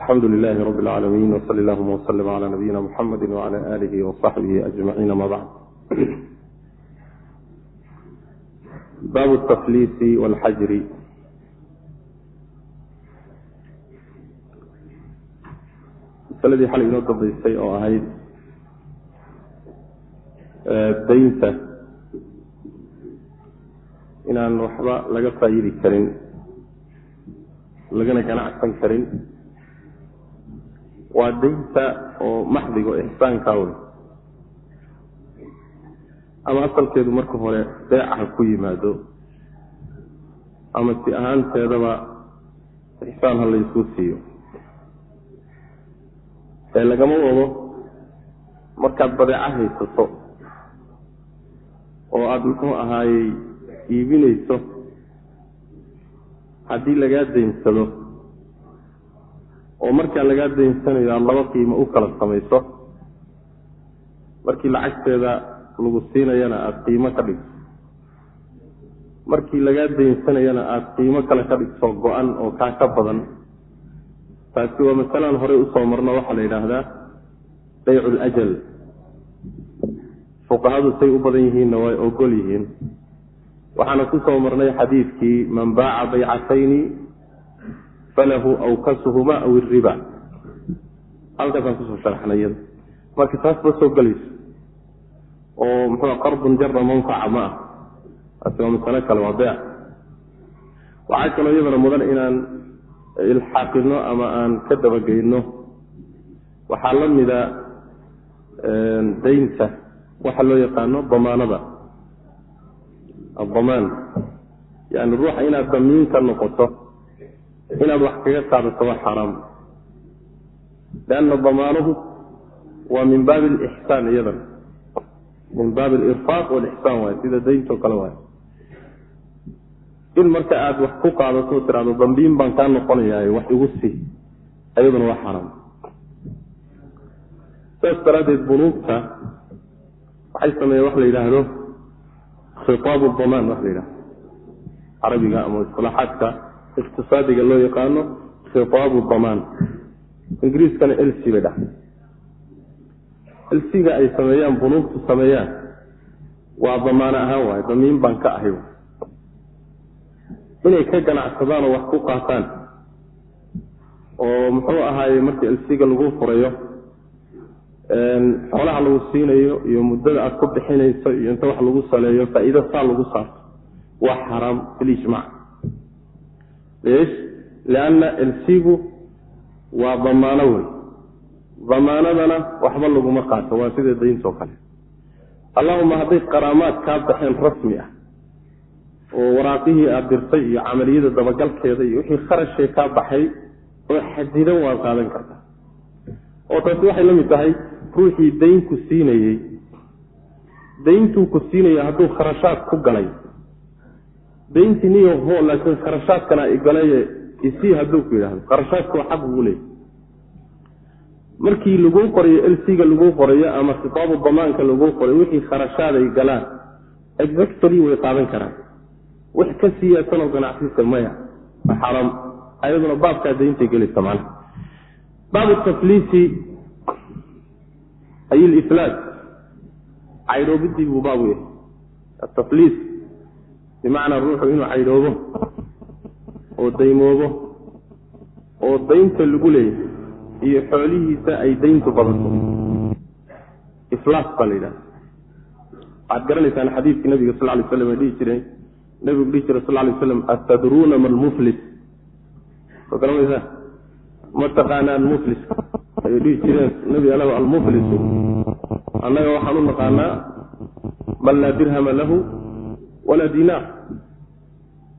alxamdu lilahi rabi اlcaalamiin wsali allahuma wslm cla nabiyina muxamadi wcla alihi wasaxbihi ajmaciin ama bacd baabu tafliisi walxajri masaladii xalay inoo dambeysay oo ahayd beynta inaan waxba laga faayidi karin lagana ganacsan karin waa daynta oo maxdiga oo ixsaankaa wey ama asalkeedu marka hore beecaha ku yimaado ama si ahaanteedaba ixsaan ha laysku siiyo. Ee lagama wado markaad badeeco haysato oo aada muxuu ahaayey iibinayso haddii lagaa daynsado oo markaa lagaa daynsanayo aada laba qiimo u kala samayso markii lacagteeda lagu siinayana aada qiimo ka dhigto. Markii lagaa daynsanayana aada qiimo kale ka dhigto go-an oo kaa ka badan taasi waa masalaan horey u soo marno waxaa la yidhaahdaa baycu ljal fuqahadu say u badan yihiinna way ogol yihiin. Waxaana ku soo marnay xadiidkii man baaca baycatayni falahu awkasuhuma aw iriba halkaasaan ku soo sharaxnay iyada marka taas ba soo gelayso oo muxua qardun jara manfaca ma ah. Taasi waa masalo kale waa beec waxaa kaloo iyadana mudan inaan ilxaaqino ama aan ka dabageyno waxaa la mida daynta. Waxa loo yaqaano damaanada. Addamaan. Yani ruuxa inaad damiin ka noqoto inaad wax kaga qaadato waa xaaraam lianna damaanuhu waa min baabi alixsaan iyadan. Min baabi alirfaaq walixsaan waay sida dayntoo kale waay in marka aada wax ku qaadato o tiraado dambiin baan kaa noqonayaa wax igu sii ayaduna waa xaaraam saas daraaddeed bunuugta waxay sameeyeen wax la yidhaahdo khitaabu damaan wax la yidhahdo carabiga ama isilaaxaadka iqtisaadiga loo yaqaano khitaabu damaan ingiriiskana elc bay dhahay. Elsiga ay sameeyaan bunuugtu sameeyaan waa damaano ahaan waayo damiin baan ka ahay inay ka ganacsadaan oo wax ku qaataan oo muxuu ahaaye markii elsiga lagu furayo xoolaha lagu siinayo iyo muddada aada ku bixinayso iyo inta wax lagu saleeyo faa-iido saa lagu saarto. Waa xaraam bilijmac leesh lianna elsigu waa damaano wey damaanadana waxba laguma qaato waa sida dayntoo kale. Allahuma hadday qaraamaad kaa baxeen rasmi ah oo waraaqihii aada dirtay iyo camaliyada dabagalkeeda iyo wixii kharashee kaa baxay oo xadidan waad qaadan kartaa oo taasi waxay la mid tahay ruuxii daynku siinayey dayntuu ku siinaya hadduu kharashaad ku galay dayntii niyo ho laakiin kharashaadkana igalaye isii hadduu ku yidhahdo kharashaadku waa xaq ugu leeyay markii laguu qorayo elsiga laguu qorayo ama khitaabu damaanka laguu qorayo wixii kharashaad ay galaan exactory way qaadan karaan. Wax ka siyaasanoo ganacsisa maya waa ayaduna baabkaa dayntay gelaysa macnaha. Baabu tafliisi ay liflaas caydhoobidii buu baabu yahay. Atafliis bimacnaa ruuxu inuu caydhoobo oo daymoobo oo daynta lagu leeyahay iyo xoolihiisa ay dayntu badato iflaas baa la yidhahda waxaad garanaysaan xadiidkii nabiga sal lay slam ee dhihi jiray. Nabigu dhihi jiray sal lay slam atadruuna ma lmuflis soo garanaysaa ma taqaanaan muflis? Ayay dhihi jireen nabi alahu almuflisu. Annaga waxaan u naqaanaa man laa dirhama lahu walaa dinaar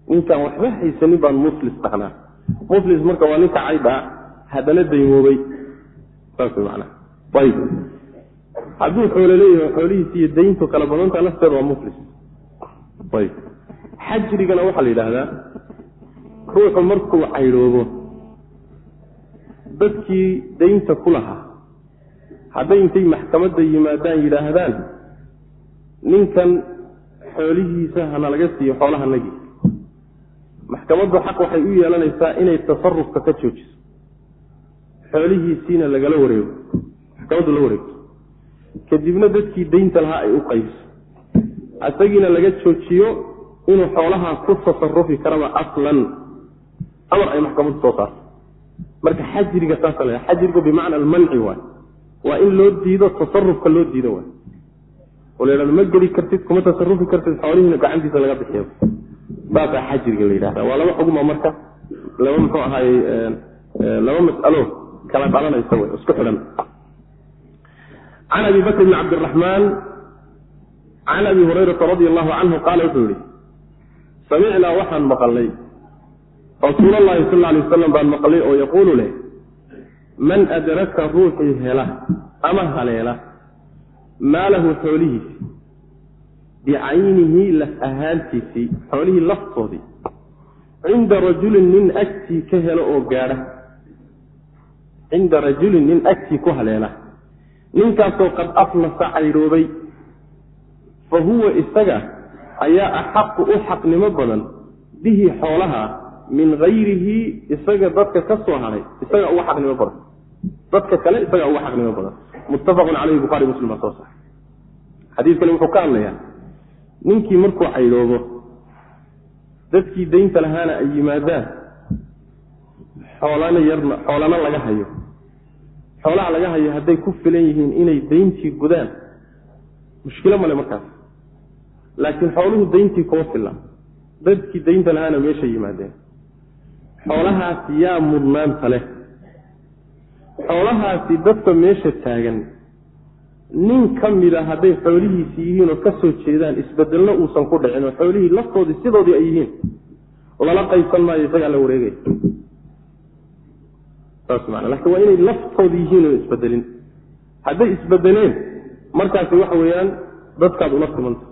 ninkaan waxba haysanin baan muflis dhahnaa muflis marka waa ninka caydhaa haddana daymoobay saas way macnaha ayib. Hadduu xoolo leeyahay xoolihiisi iyo dayntu kala badantaa lafteeda waa muflis ayib. Xajrigana waxaa la yidhaahdaa ruuxu markuu caydhoobo dadkii daynta ku lahaa hadday intay maxkamadda yimaadaan yidhaahdaan ninkan xoolihiisa hana laga siiyo xoolahanagii maxkamaddu xaq waxay u yeelanaysaa inay tasarufka ka joojiso. Xoolihiisiina lagala wareego maxkamaddu la wareegto kadibna dadkii daynta lahaa ay u qaybiso. Isagiina laga joojiyo inuu xoolahaa ku tasarufi karaba aslan. Amar ay maxkamaddu soo saarto. Marka xajriga saasa la xajrigu bimacna almanci waay. Waa in loo diido tasarufka loo diido waay oo la yidhahdo ma geli kartid kuma tasarufi kartid xoolihiina gacantiisa laga bixiyo. Saasaa xajriga la yidhahda waa laba xugma marka laba muxuu ahaayey laba mas'alo kala dhalanaysa wey isku xidhan. Can abi bakr bni cabdiraxmaan can abi hurayrata radi allahu canhu qaala wuxuu yihi samicnaa waxaan maqalnay rasuul sal alay wasalam baan maqlay oo yaquulu leh man adraka ruuxii hela ama haleela maalahu xoolihiisi bicaynihi laf ahaantiisii xoolihii laftoodii cinda rajulin nin agtii ka helo oo gaadha cinda rajulin nin agtii ku haleela. Ninkaasoo qad aflasa caydhoobay fa huwa isaga ayaa axaqu u xaqnimo badan bihi xoolaha min hayrihi isaga dadka ka soo haray isaga uga xaqnimo badan. Dadka kale isaga uga xaqnimo badan muttafaqun caleyhi buhari muslim baa soo saray xadiidkani wuxuu ka hadlayaa ninkii markuu caydhoobo dadkii daynta lahaana ay yimaadaan xoolana yarna xoolana laga hayo. Xoolaha laga hayo hadday ku filan yihiin inay dayntii gudaan mushkilo male markaas. Laakiin xooluhu dayntii kuma filla dadkii daynta lahaana meesha yimaadeen. Xoolahaasi yaa mudnaanta leh xoolahaasi dadka meesha taagan nin ka mida hadday xoolihiisi yihiin oo ka soo jeedaan isbedelna uusan ku dhicin oo xoolihii laftoodii sidoodii ay yihiin lala qaybsan maayo isagaa la wareegaya saas maana laakiin waa inay laftoodi yihiin oo isbedelin hadday isbedeleen markaasi waxa weeyaan dadkaad ula timanta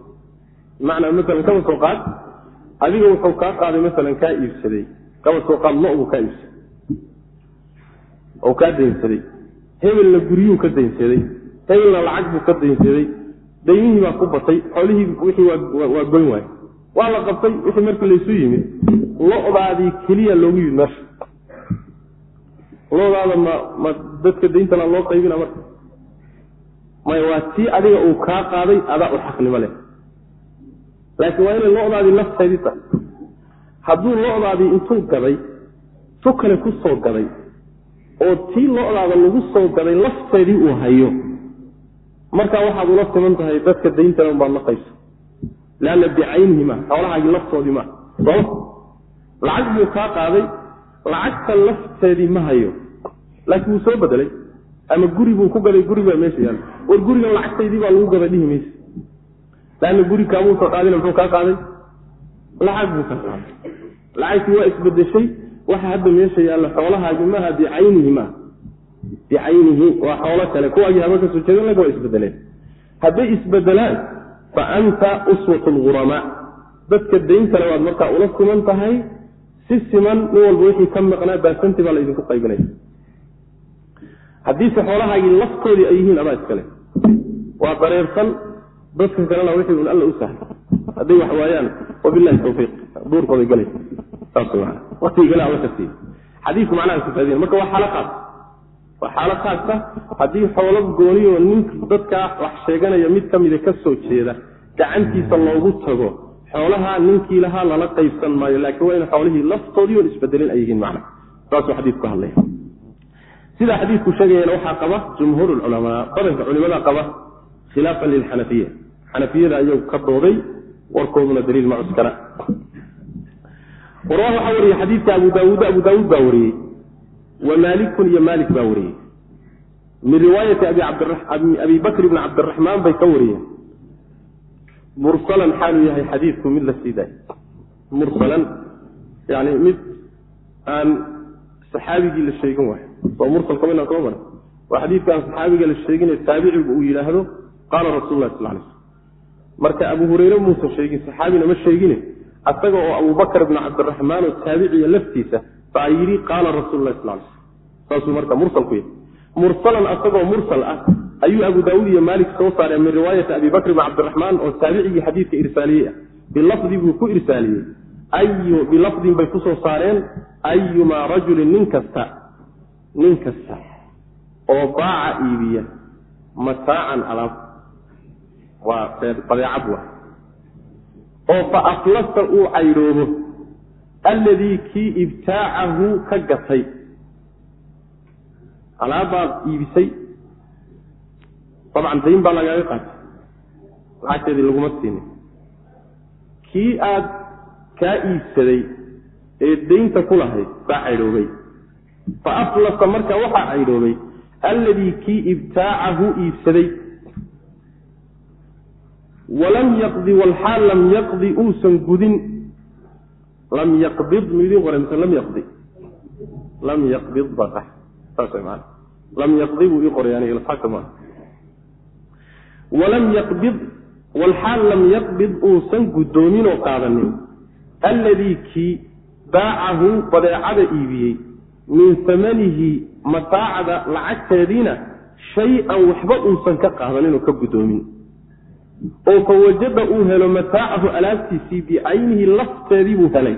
bimacnaa masalan kaba soo qaad adiga wuxuu kaa qaaday masalan kaa iibsaday kaba soo qaad lo buu kaa iibsaday oo kaa daynsaday. Hebelna guryuu ka daynsaday. Hebelna lacag buu ka daynsaday. Daymihii baa ku batay. Xoolihii wixii waa goyn waay waa la qabtay wixii markii laysu yimid. Lo-daadii keliya loogu yimid meesha loodaada ma ma dadka dayntana loo qaybina marka. Maya waa tii adiga uu kaa qaaday adaa u xaqnimo leh. Laakiin waa inay lo-daadii lafteedii tahay. Hadduu lo-daadii intuu gaday tu kale ku soo gaday oo tii lo-daada lagu soo gaday lafteedii uu hayo. Markaa waxaad ula siman tahay dadka dayntana unbaad la qaybsa leanna bicaynihi ma xoolahaagii laftoodii ma sooma lacag buu kaa qaaday lacagta lafteedii ma hayo. Laakiin wuu soo bedelay ama guri buu ku gaday guri baa meesha yaalla. War gurigan lacagtaydii baa lagu gada dhihi maysa. Laanna guri kaamuusoo qaadina muxuu kaa qaaday? Lacag buu kaa qaaday. Lacagtii waa isbedeshay waxa hadda meesha yaalla xoolahaagi maaha bicaynihi maaha bicaynihi waa xoolo kale. Kuwaagii haba ka soo jeedan laga waa isbedeleen hadday isbedelaan fa anta uswat lghuramaa dadka dayntale waad markaa ula siman tahay. Si siman nin walba wixii ka maqnaa baasanti baa laydinku qaybinaya. Haddiise xoolahaagii laftoodii ay yihiin adaa iskale waa dareersan dadka kalena wixii un alla u sahla hadday wax waayaan wabilahi tawfiiq. Duurkooday galay xadiidku macnaha kufaadiyen marka waa xaalo khaas waa xaalo khaasa haddii xoolo gooniyo ninka dadkaa wax sheeganaya mid ka mida ka soo jeeda gacantiisa loogu tago xoolaha ninkii lahaa lala qaybsan maayo laakiin waa in xoolihii laftoodii oon isbedelin ay yihiin macna saasuu xadiidku hadlaya sidaa xadiidku sheegayana waxaa qaba jumhuur lculamaa badanka culimada qaba khilaafan lilxanafiya xanafiyada ayagu ka dooday warkooduna daliil ma cuskana warwaa waxaa wariyey xadiidka abu daawuud abu daawuud baa wariyey. Wa maalikun iyo maalik baa wariyey. Min riwaayati abi bakr bni cabdiraxmaan bay ka wariyeen. Mursalan xaaluu yahay xadiidku mid la sii daay mursalan yani mid aan saxaabigii la sheegin waay soo mursalka minaa soo mara waa xadiidka aan saxaabiga la sheegine taabicigu uu yidhaahdo qaala rasul sal lay sl marka abu hureyre muusan sheegin saxaabina ma sheegine asaga oo abubakr bni cabdiraxmaan oo taabiciya laftiisa baa yidhi qaala rasul lah sal saasuu marka mursal ku yahay mursalan asagoo mursal ah ayuu abu daauud iyo maalik soo saareen min riwaayati abi bakr bn cabdiraxmaan oo taabicigii xadiidka irsaaliyey ah. Bilafdi buu ku irsaaliyey bilafdin bay ku soo saareen ayumaa rajulin nin kasta nin kasta oo baaca iibiya mataacan alaab. Waa badeecad wa oo fa aflasa uu caydhoobo alladii kii ibtaacahu ka gatay. Alaabbaad iibisay. Dabcan dayn baa lagaaga qaatay. Lacagteedii laguma siinin. Kii aad kaa iibsaday ee daynta ku lahayd baa caydhoobay fa aflasa marka waxaa caydhoobay alladii kii ibtaacahu iibsaday walam yaqdi walxaal lam yaqdi uusan gudin. Lam yaqbid midin qora mise lam yaqdi. Lam yaqbid baa way maana lam yaqdi buu ii qoray aniga ilxaaka maa walam yaqbid walxaal lam yaqbid uusan guddoomin oo qaadanin alladii kii baacahu badeecada iibiyey min samanihi mataacda lacagteediina shay-an waxba uusan ka qaadanin oo ka guddoomin oo fa wajada uu helo mataacahu alaabtiisii bicaynihi lafteedii buu helay.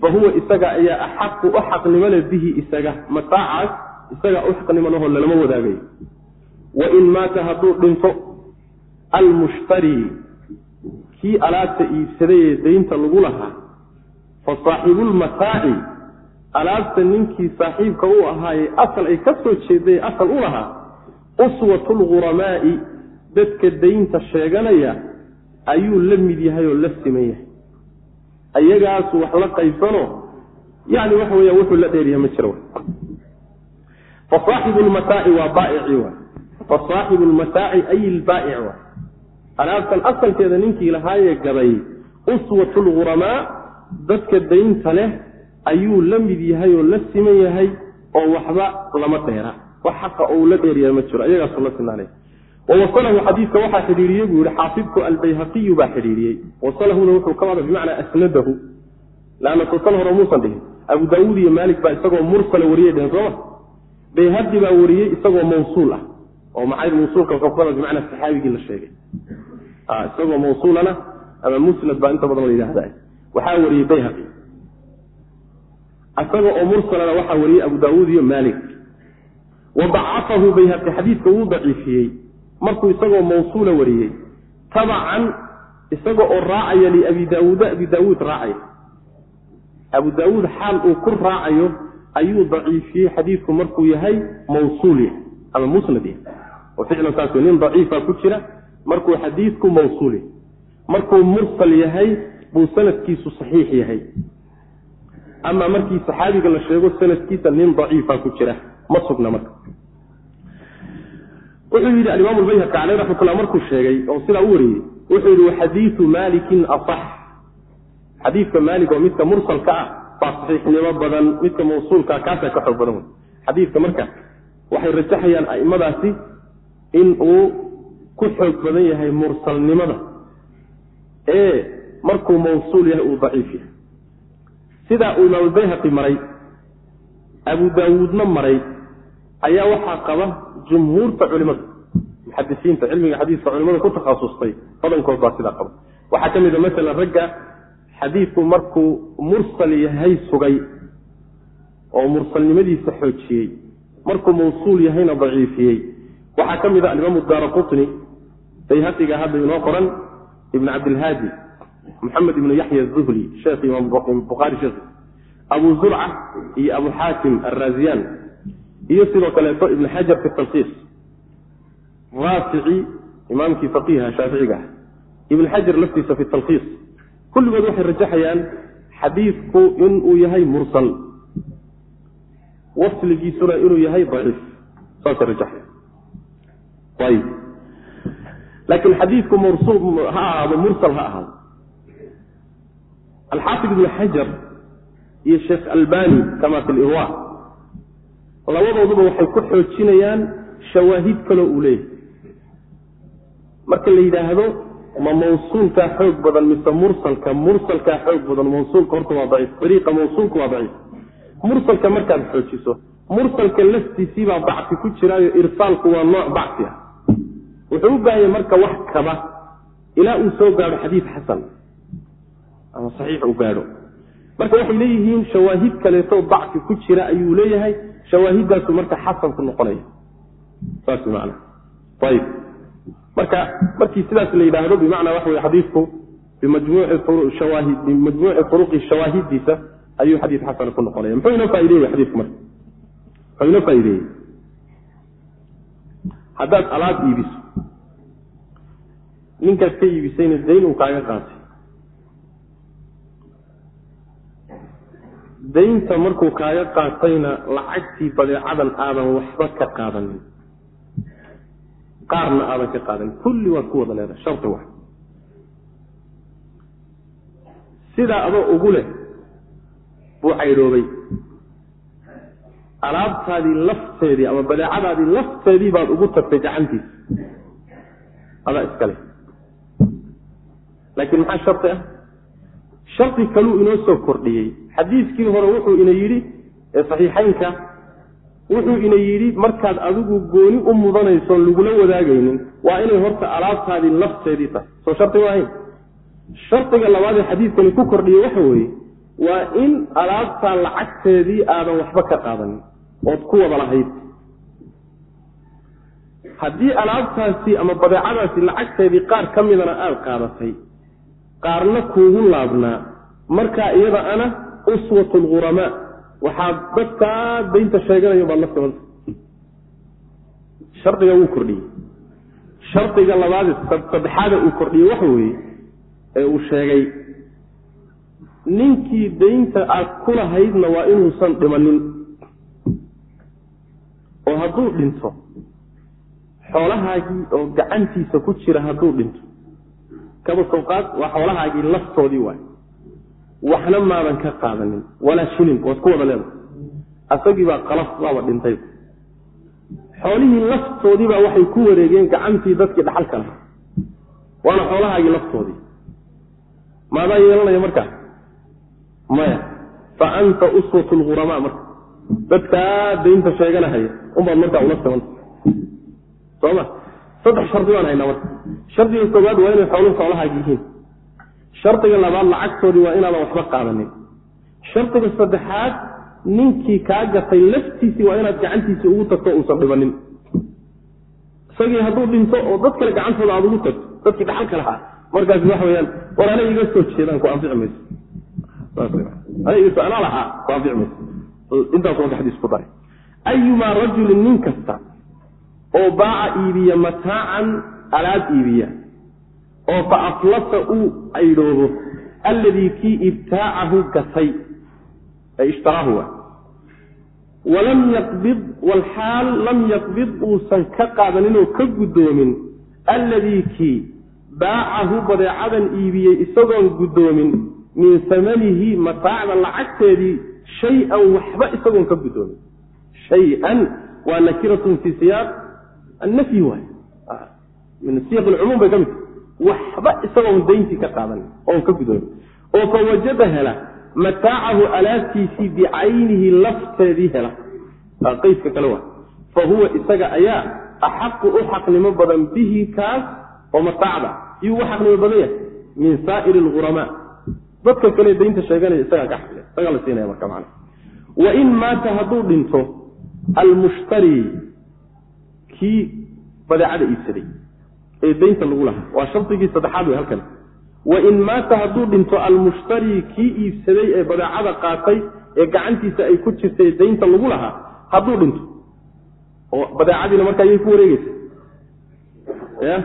Fa huwa isaga ayaa axaqu u xaqnimo le bihi isaga mataacaas isagaa u xaqnimo lalama wadaagayo wain maata hadduu dhinto almushtari kii alaabta iibsaday ee daynta lagu lahaa fa saaxibulmataaci alaabta ninkii saaxiibka u ahaayey asal ay ka soo jeeday asal u lahaa uswatu lghuramaa'i dadka daynta sheeganaya ayuu la mid yahay oo la siman yahay. Ayagaasu wax la qaybsano yani waxa weya wuxuu la dheeryahay ma jiro. Fa saaxibu lmataaci waa baaici wa fa saaxibu lmataaci ay ilbaa'ic wa alaabtan asalkeeda ninkii lahaayee gaday uswatu lghuramaa dadka daynta leh ayuu la mid yahay oo la siman yahay oo waxba lama dheera. Wax xaqa oo uu la dheeryahay ma jiro ayagaasu la sinaanay wawasalahu xadiidka waxaa xidhiiriyey buu yihi xaafidku albayhaqiyu baa xidhiiriyey wasalahuna wuxuu ka wada bimacnaa asnadahu laanna totan hore muusan dhihin abu daawuud iyo maalik baa isagoo mursala wariyay dhehen sooma bayhaqi baa wariyey isagoo mawsuul ah oo maxay mawsuulka wuxuu ka wada bimacnaa saxaabigii la sheegay isagoo mawsuulana ama musnad baa inta badan la yidhahda waxaa wariyey bayhaqi isaga oo mursalana waxaa wariyey abu daawuud iyo maalik wa dacafahu bayhaqi xadiidka wuu daciifiyey markuu isagoo mawsuula wariyey. Tabacan isaga oo raacaya liabi daawuuda abi daawuud raacaya abu daawuud xaal uu ku raacayo ayuu daciifiyey xadiidku markuu yahay mawsuul yahay ama musnad yahay. Oo ficlan saas nin daciifa ku jira markuu xadiidku mawsuul yahay. Markuu mursal yahay buu sanadkiisu saxiix yahay. Ama markii saxaabiga la sheego sanadkiisa nin daciifa ku jira. Ma sugna marka wuxuu yidhi alimaam lbayhaqi caleyh raxmatullah markuu sheegay oo sidaa u wariyey wuxuu yidhi waxadiidu maalikin asax. Xadiidka maalik oo midka mursalka ah baa saxiixnimo badan midka mawsuulkaa kaasaa ka xoog badan wey xadiidka marka waxay rajaxayaan a'immadaasi in uu ku xoog badan yahay mursalnimada ee markuu mawsuul yahay uu daciif yahay. Sidaa uu imaamulbayhaqi maray abu daawuudna maray ayaa waxaa qaba jumhuurta culimada. Muxadisiinta cilmiga xadiiska culimada ku takhasustay badankood baa sidaa qaba. Waxaa ka mid a masalan ragga xadiidku markuu mursal yahay sugay oo mursalnimadiisa xoojiyey markuu mawsuul yahayna daciifiyey. Waxaa ka mid a alimaamu daara bayhaqiga hadda inoo qoran ibn cabdilhaadi maxamed ibnu yaxya azuhli sheekh imaam bukhaari sheekh abu zurca iyo abu xaakim arraaziyaan iyo sidoo kaleeto ibn xajar fi talkiis raafici imaamkii faqiiha shaaficiga ah. Ibn xajar laftiisa fi talkiis kulligood waxay rajaxayaan xadiidku inuu yahay mursal. Wasligiisuna inuu yahay daciif. Saasay rajaxaya ayib. Laakiin xadiidku mursul ha ahaado mursal ha ahaado. Alxaafid ibn xajar iyo sheekh albani kama fi lirwa labadooduba waxay ku xoojinayaan shawaahid kaloo uu leeyahay. Marka la yidhaahdo ma mawsuulkaa xoog badan mise mursalka? Mursalkaa xoog badan mawsuulka horta waa daciif. Dariiqa mawsuulka waa daciif. Mursalka markaad xoojiso mursalka laftiisiibaa bacsi ku jiraayo irsaalku waa nooc bacsi ah. Wuxuu u baahanya marka wax kaba ilaa uu soo gaadho xadiid xasan ama saxiix uu gaadho. Marka waxay leeyihiin shawaahid kaleetoo bacsi ku jira ayuu leeyahay shawaahidaasu marka xasan ku noqonaya. Saas man ayib marka markii sidaas la yidhaahdo bimacnaa waxa wey xadiidku bimajmuuci turuqi shawaahidiisa ayuu xadiid xasana ku noqonaya. Muxuu inoo faaideye xadiidku marka? Muxuu inoo faa'ideeyey? Haddaad alaab iibiso ninkaad ka iibisayna dayn uu kaaga qaatay daynta markuu kaaga qaatayna lacagtii badeecadan aadan waxba ka qaadanin qaarna aadan ka qaadanin kulli waad ku wada leedahay sharti wax sidaa adoo ugu leh buu caydhoobay alaabtaadii lafteedii ama badeecadaadii lafteedii baad ugu tagtay gacantiisa adaa iskale laakiin maxaa shardi ah? Shardi kaluu inoo soo kordhiyey xadiiskii hore wuxuu ina yidhi ee saxiixaynka wuxuu ina yidhi markaad adigu gooni u mudanaysoon lagula wadaagaynin waa inay horta alaabtaadii lafteedii tahay. Soo shardi maahayn shardiga labaadee xadiidkani ku kordhiyey waxa weeye waa in alaabtaa lacagteedii aadan waxba ka qaadanin ood ku wada lahayd. Haddii alaabtaasi ama badeecadaasi lacagteedii qaar ka midana aada qaadatay qaarna kuugu laabnaa markaa iyada ana uswat lghuramaa waxaad dadkaa daynta sheeganayo baad la simanta shardiga wuu kordhiyey. Shardiga labaade saddexaada uu kordhiyey waxa weeye ee uu sheegay ninkii daynta aad ku lahaydna waa inuusan dhimanin. Oo hadduu dhinto xoolahaagii oo gacantiisa ku jira hadduu dhinto kaba soo qaad waa xoolahaagii laftoodii waay waxna maadan ka qaadanin walaa shilin waad ku wada leedahay. Asagii baa qalaf waaba dhintay. Xoolihii laftoodiibaa waxay ku wareegeen gacantii dadkii dhaxalka lahaa. Waana xoolahaagii laftoodii. Maadaa yeelanaya markaa maya. Fa anta uswat lghuramaa marka. Dadkaa daynta sheeganahaya unbaad markaa ula simanta soma saddex shardi baan haynaa marka. Shardiga koowaad waa inay xooluhu xoolahaagi yihiin shardiga labaad lacagtoodii waa inaadan waxba qaadanin. Shardiga saddexaad ninkii kaa gatay laftiisii waa inaad gacantiisa ugu tagto uusan dhibanin. Isagii hadduu dhinto oo dad kale gacantooda aad ugu tagto dadkii dhaxalka lahaa markaas waxa weyaan war ana iga soo jeedaan ku anfici mayso. Ana lahaa ku anfici mayso. Intaas marka xadiis ku daray. Ayumaa rajulin nin kasta oo baaca iibiya mataacan alaab iibiya oo fa aflasa uu aydhoobo alladii kii ibtaacahu gatay ay ishtaraahu wa walam yaqbid walxaal lam yaqbid uusan ka qaadanin oo ka guddoomin alladii kii baacahu badeecadan iibiyey isagoon guddoomin min samanihi mataacda lacagteedii shay-an waxba isagoon ka guddoomin. Shay-an waa nakiratun fii siyaaq. Annafyi waay min siyaq alcumuum bay ka mid waxba isagoon dayntii ka qaadan oon ka guddoomin oo fa wajada hela mataacahu alaabtiisii bicaynihi lafteedii hela. Qayska kale waa fa huwa isaga ayaa axaqu u xaqnimo badan bihi kaas oo mataacda. Iyuu u xaqnimo badan yahay min saa'iri alghuramaa dadka kale daynta sheeganaya isagaa ka xaqle isagaa la siinaya marka macana wain maata hadduu dhinto almushtari kii badeecada iibsaday ee daynta lagu lahaa. Waa shardigii saddexaad wey halkan. Wain maata hadduu dhinto almushtari kii iibsaday ee badeecada qaatay ee gacantiisa ay ku jirtay daynta lagu lahaa hadduu dhinto. Oo badeecadiina markaa ayay ku wareegeysa ya?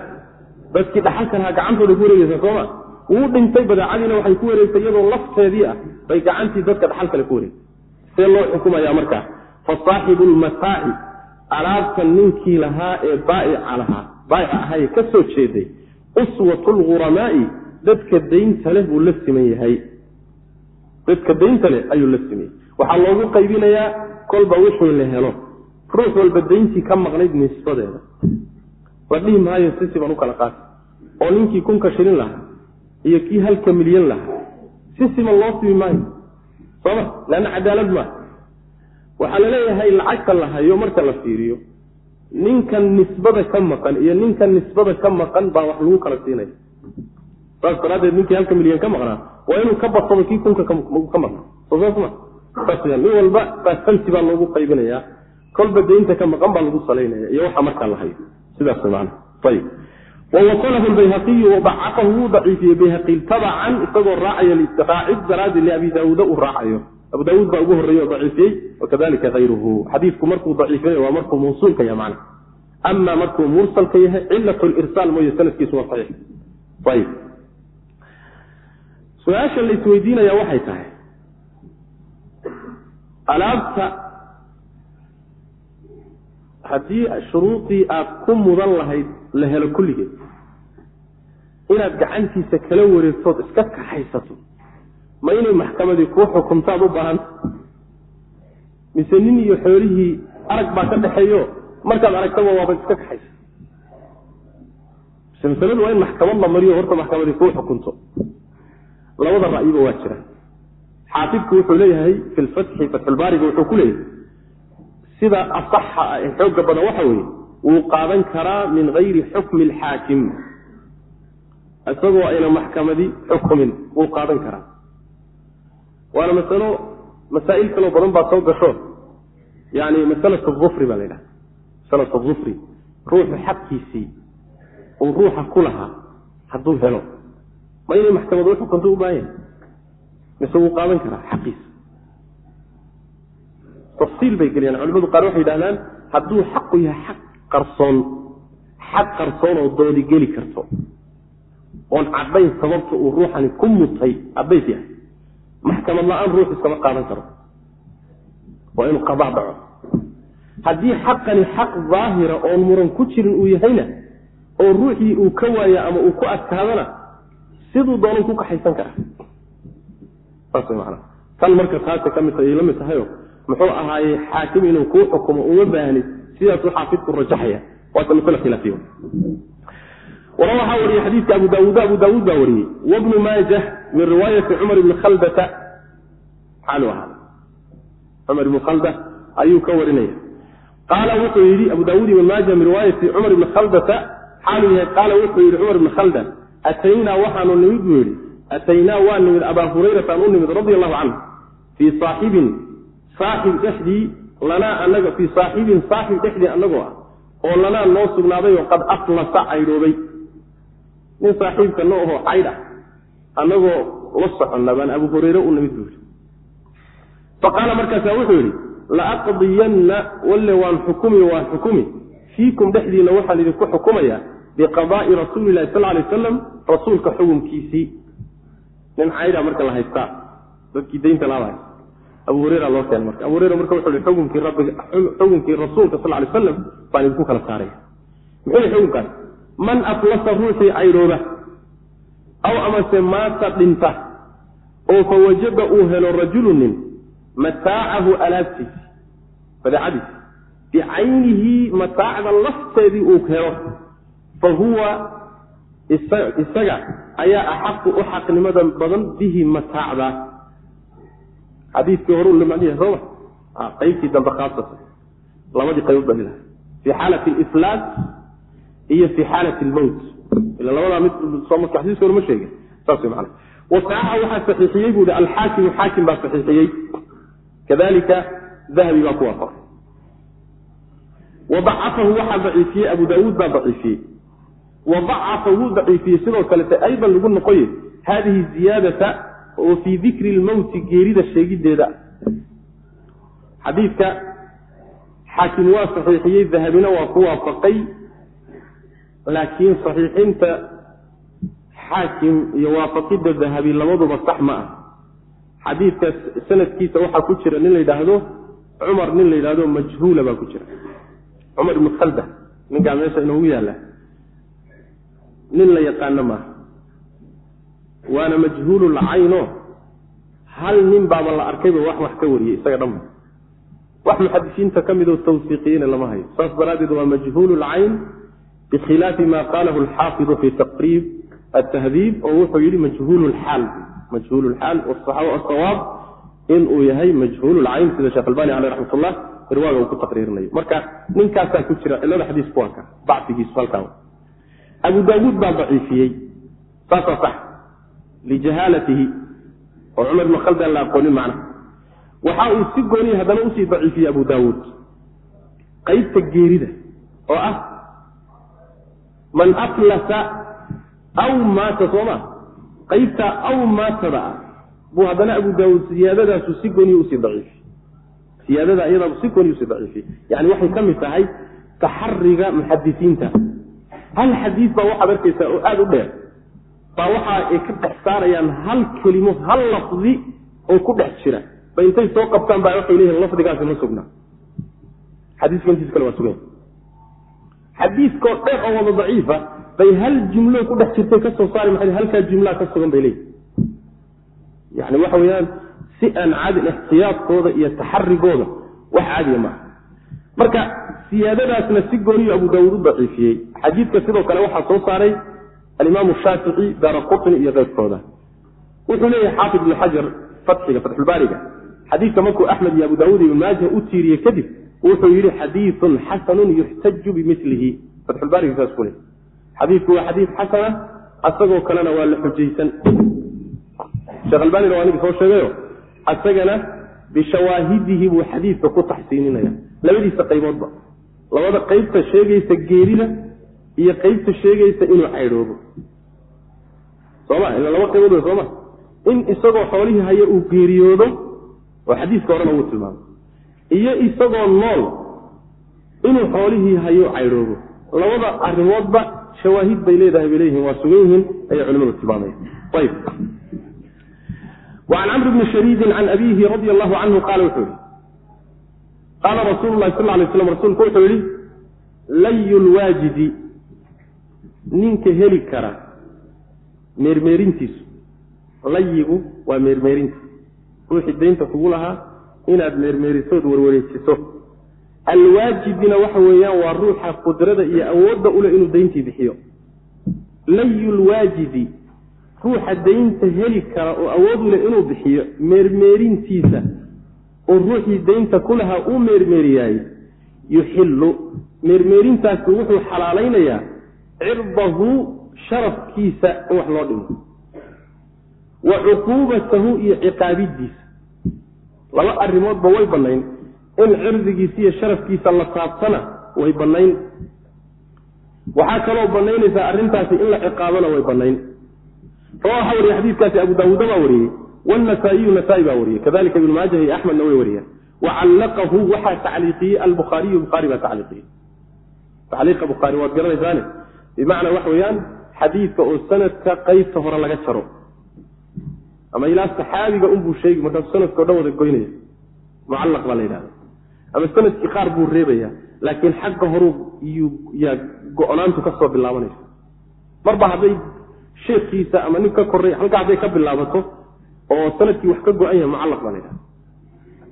Dadkii dhaxalka lahaa gacantooday ku wareegeysaa sooma wuu dhintay badeecadiina waxay ku wareegtay iyadoo lafteedii ah bay gacantii dadka dhaxal kale ku wareegtay. See loo xukumayaa markaa. Fa saaxibu lmataaci alaabta ninkii lahaa ee baaica lahaa baaica ahaye ka soo jeeday. Uswatu lghuramaai dadka daynta leh buu la siman yahay. Dadka daynta leh ayuu la siman yahay. Waxaa loogu qaybinayaa kolba wixii la helo. Ruux walba dayntii ka maqnayd nisbadeeda la dhihi maayo si siban u kala qaata oo ninkii kunka shilin lahaa iyo kii halka milyan lahaa. Si siman loo simi maayo? Sooma leanna cadaalad maa waxaa la leeyahay lacagta la hayo marka la fiiriyo ninkan nisbada ka maqan iyo ninkan nisbada ka maqan baa wax lagu kala siinaya saas daraadeed ninkii halka milyan ka maqnaa waa inuu ka badsado kii kunka ka maqnaa soo saas ma. Nin walba baa santi baa loogu qaybinayaa kolba daynta ka maqan baa lagu salaynaya iyo waxa markaa la hayo sidaas man ayib wawasalahu lbayhaqiyu wadacafahu wuu daciifiyey bayhaqi tabacan isagoo raacaya raacid daraadi liabi daawuuda uu raacayo abu daawuud baa ugu horreeye oo daciifiyey wakadalika hayruhu xadiidku markuu daciifinayo waa markuu mawsuulka yahay macna. Ama markuu mursalka yahay cilat lirsaal mooye sanadkiisu waa saxiix. Ayib su'aasha la isweydiinaya waxay tahay alaabta haddii shuruudii aad ku mudan lahayd la helo kulligeed inaad gacantiisa kala wareegtood iska kaxaysato ma inay maxkamadii kuu xukumtaad u baahanta mise nin iyo xoolihii arag baa ka dhexeeyo markaad aragtaba waaba iska kaxaysa. Mise waa in maxkamad la mariyo horta maxkamadii kuu xukunto. Labada ra'yiba waa jira. Xaafidku wuxuu leeyahay fi lfatxi fatxulbaariga wuxuu ku leeyahay sida asaxa ah ee xooga badan waxa weeye wuu qaadan karaa min gayri xukmi alxaakim isagoo ayna maxkamadi xukumin wuu qaadan karaa waana masalo masaa'il kaloo badan baa soo gasho. Yani masalatu ufri baa la ydhaha masalatu ufri ruuxu xaqkiisii uu ruuxa ku lahaa hadduu helo. Ma inay maxkamad u xukunto u baahanya mise wuu qaadan karaa xaqiisa? Tafsiil bay geliyaan. Culimadu qaar waxay yidhahdaan hadduu xaqu yahay xaq qarsoon xaq qarsoon oo doodi geli karto oon caddayn sababta uu ruuxani ku mutay caddays yahay maxkamad la'aan ruux iskama qaadan karo waa inuu qadaa dhaco haddii xaqani xaq daahira oon muran ku jirin uu yahayna oo ruuxii uu ka waaya ama uu ku adkaadana siduu doonan ku kaxaysan karaa saas man tan marka taasa ka mid ay la mid tahayo muxuu ahaaye xaakim inuu kuu xukumo uma baahnid sidaasuu xaafidku rajaxaya waata masle khilaafiy wara waxaa wariyey xadiidka abu daawuud abu daawuud baa wariyey. Wabnu maajah min riwaayati cumar ibni khaldata. Maxaanu ahaa? Cumar ibni khalda ayuu ka warinaya qaala wuxuu yidhi abu daawuud ibn maaja min riwaayati cumar ibni khaldata xaalu yahay qaala wuxuu yidhi cumar ibni khalda ataynaa waxaanu nimid? buu yidhi. Ataynaa waa nimid abaa hurayrata u nimid radia allahu canhu fii saaxibin saaxib dhexdii lanaa anaga fii saaxibin saaxib dhexdii anagoo ah oo lanaa noo sugnaaday oo qad aflasa caydhoobay nin saaxiibka no ahoo caydh ah annagoo la soconna baan abu hureyre u nimid buu yidhi faqaala markaasaa wuxuu yidhi laaqdiyanna walle waan xukumi waan xukumi. Fiikum dhexdiina waxaan idinku xukumayaa biqadaa'i rasuulilahi sal lay wasalam rasuulka xukumkiisii. Nin caydha marka la haystaa dadkii daynta laabay abu hurera loo keenay marka. Abu hurera marka wuxuu i xukumkii rasuulka sal lay slam baan idinku kala saaraya. Muxuu xukumkaas man aflasa ruuxii caydhooba aw amase maata dhinta oo fawajada uu helo rajulu nin mataacahu alaabtiisi badeecadiisi bicaynihi mataacda lafteedii uu helo fa huwa isaga ayaa axaqu u xaqnimada badan bihi mataacda xadiikii horu lamaniya sooma qaybtii dambe khaasatan labadii qaybood baa ilaha fi xaalati iflaas iyo fi xaalati lmowt ila labadaa mid marka xadiiska hore ma sheegin. Saas man wasaxaxa waxaa saxiixiyey bu hi alxaakimu xaakim baa saxiixiyey. Kadalika dahabi baa ku waafaqay. Wadacafahu waxaa daciifiyey abu daawuud baa daciifiyey. Wadacafa wuu daciifiyey. Sidoo kalete aydan lagu noqoye hadihi ziyaadata oo fii dikri lmowti geerida sheegideeda xadiidka xaakim waa saxiixiyey dahabina waa ku waafaqay laakiin saxiixinta xaakim iyo waafaqidda dahabi labaduba sax ma ah. Xadiidka sanadkiisa waxaa ku jira nin la yidhaahdo cumar nin la yidhahdo majhuula baa ku jira. Cumar ibnu khalda ninkaa meesha inoogu yaalla. Nin la yaqaano maaha waana majhuululcayno hal nin baaba la arkayba wax wax ka wariyey isaga dhanba wax muxadisiinta ka midoo tawsiiqiyeyna lama hayo. Saas daraaddeed waa majhuululcayn bikhilaafi ma qalahu alxaafidu fi taqriib atahdiib oo wuxuu yidhi majhuululxaal majhuululxaal asawaab inuu yahay majhuululcayn sida sheekh albani caleyh raxmat ullah irwaaga uu ku taqriirinayo marka ninkaasaa ku jira cilada xadiisku waa ka halkaa abu daawuud baa daciifiyey saasaa sax lijahaalatihi oo cumar ibn khaldan la aqoonin macna waxa uu si gooniya haddana u sii daciifiyey abu daawuud qaybta geerida oo ah man aflasa aw maata sooma qaybtaa aw maatada ah buu haddana abu daawuud siyaadadaasu si goniy u sii daciifiy siyaadada iyadaau si goniy u sii daciifiy yani waxay ka mid tahay taxariga muxadisiinta. Hal xadiis baa waxaad arkaysaa oo aada u dheer. Baa waxa ay ka dhex saarayaan hal kelimo hal lafdi oo ku dhex jira. Ba intay soo qabtaan baa waxay leeyihiin lafdigaasi ma sugnaa xadiiska intiis kale waa sugan xadiiskoo dheer oo wada daciifa bay hal jumlo ku dhex jirtay ka soo saari maa halkaa jumlaa ka sugan bay leeyihiin yani waxa weeyaan si aan caadil ixtiyaadkooda iyo taxarigooda wax caadiya maaha marka siyaadadaasna si gooniyo abu daawuud u daciifiyey. Xadiidka sidoo kale waxaa soo saaray alimaamu shaafici daara qutni iyo keyrkooda wuxuu leeyahay xaafid ibnu xajar fatxiga fatxulbaariga xadiidka markuu axmed iyo abu daawuud ibn maaja u tiiriyey kadib wuxuu yidhi xadiidun xasanun yuxtaju bimilihi fatxulbaariga saas ku le xadiidku waa xadiid xasana asagoo kalena waa la xujaysan. Sheekh albanina waa ninka soo sheegayo asagana bishawaahidihi buu xadiidka ku taxsiininaya. Labadiisa qayboodba labada qaybta sheegaysa geerida iyo qaybta sheegaysa inuu caydhoobo. Soma ila laba qaybood wey sooma in isagoo xoolihii haya uu geeriyoodo oo xadiiska horena uu tilmaamay iyo isagoo nool inuu xoolihii hayo caydhoobo labada arrimoodba shawaahid bay leedahay bay leeyihiin waa sugan yihiin ayay culimadu tilmaamaya ayb وعn cمr بن شhريdi عن أbيهi رضي الله عnه qal wuxuu yihi qaala rasuul الlahi sl lay slam rasuulku wuxuu yihi lay lwaajidi ninka heli kara meermeerintiisu layigu waa meermeerinta ruuxii daynta kugu lahaa inaad meermeerisood warwareejiso. Alwaajibina waxa weeyaan waa ruuxa qudrada iyo awoodda ule inuu dayntii bixiyo. Layu lwaajidi ruuxa daynta heli kara oo awood u leh inuu bixiyo meermeerintiisa oo ruuxii daynta ku lahaa uu meermeeriyaay yuxillu meermeerintaasi wuxuu xalaalaynayaa cirdahu sharafkiisa in wax loo dhimo wa cuquubatahu iyo ciqaabidiisa laba arrimoodba way bannayn. In cirdigiisa iyo sharafkiisa la taabtana way bannayn. Waxaa kaloo bannaynaysaa arrintaasi in la ciqaabona way bannayn. Rawaxa wariye xadiidkaasi abu daawuuda baa wariyey wnasaa-iyu nasaa-i baa wariyey. Kadalika ibnu maajah iyo axmedna way wariyeen. Wacallaqahu waxaa tacliiqiyey albukhaariyu bukhaari baa tacliiqiyey. Tacliiqa bukhaari waad garanaysaane bimacnaa waxa weeyaan xadiidka oo sanadka qeybta hore laga jaro ama ilaa saxaabiga unbuu sheegi markaasu sanadkao dhan wada goynaya. Mucallaq baa la yidhahda ama sannadkii qaar buu reebaya laakiin xagga horu yaa go-naantu ka soo bilaabanaysa marba hadday sheekiisa ama nin ka korey halkaa hadday ka bilaabato oo sannadkii wax ka go-an yahay mucallaq baa la yidhahda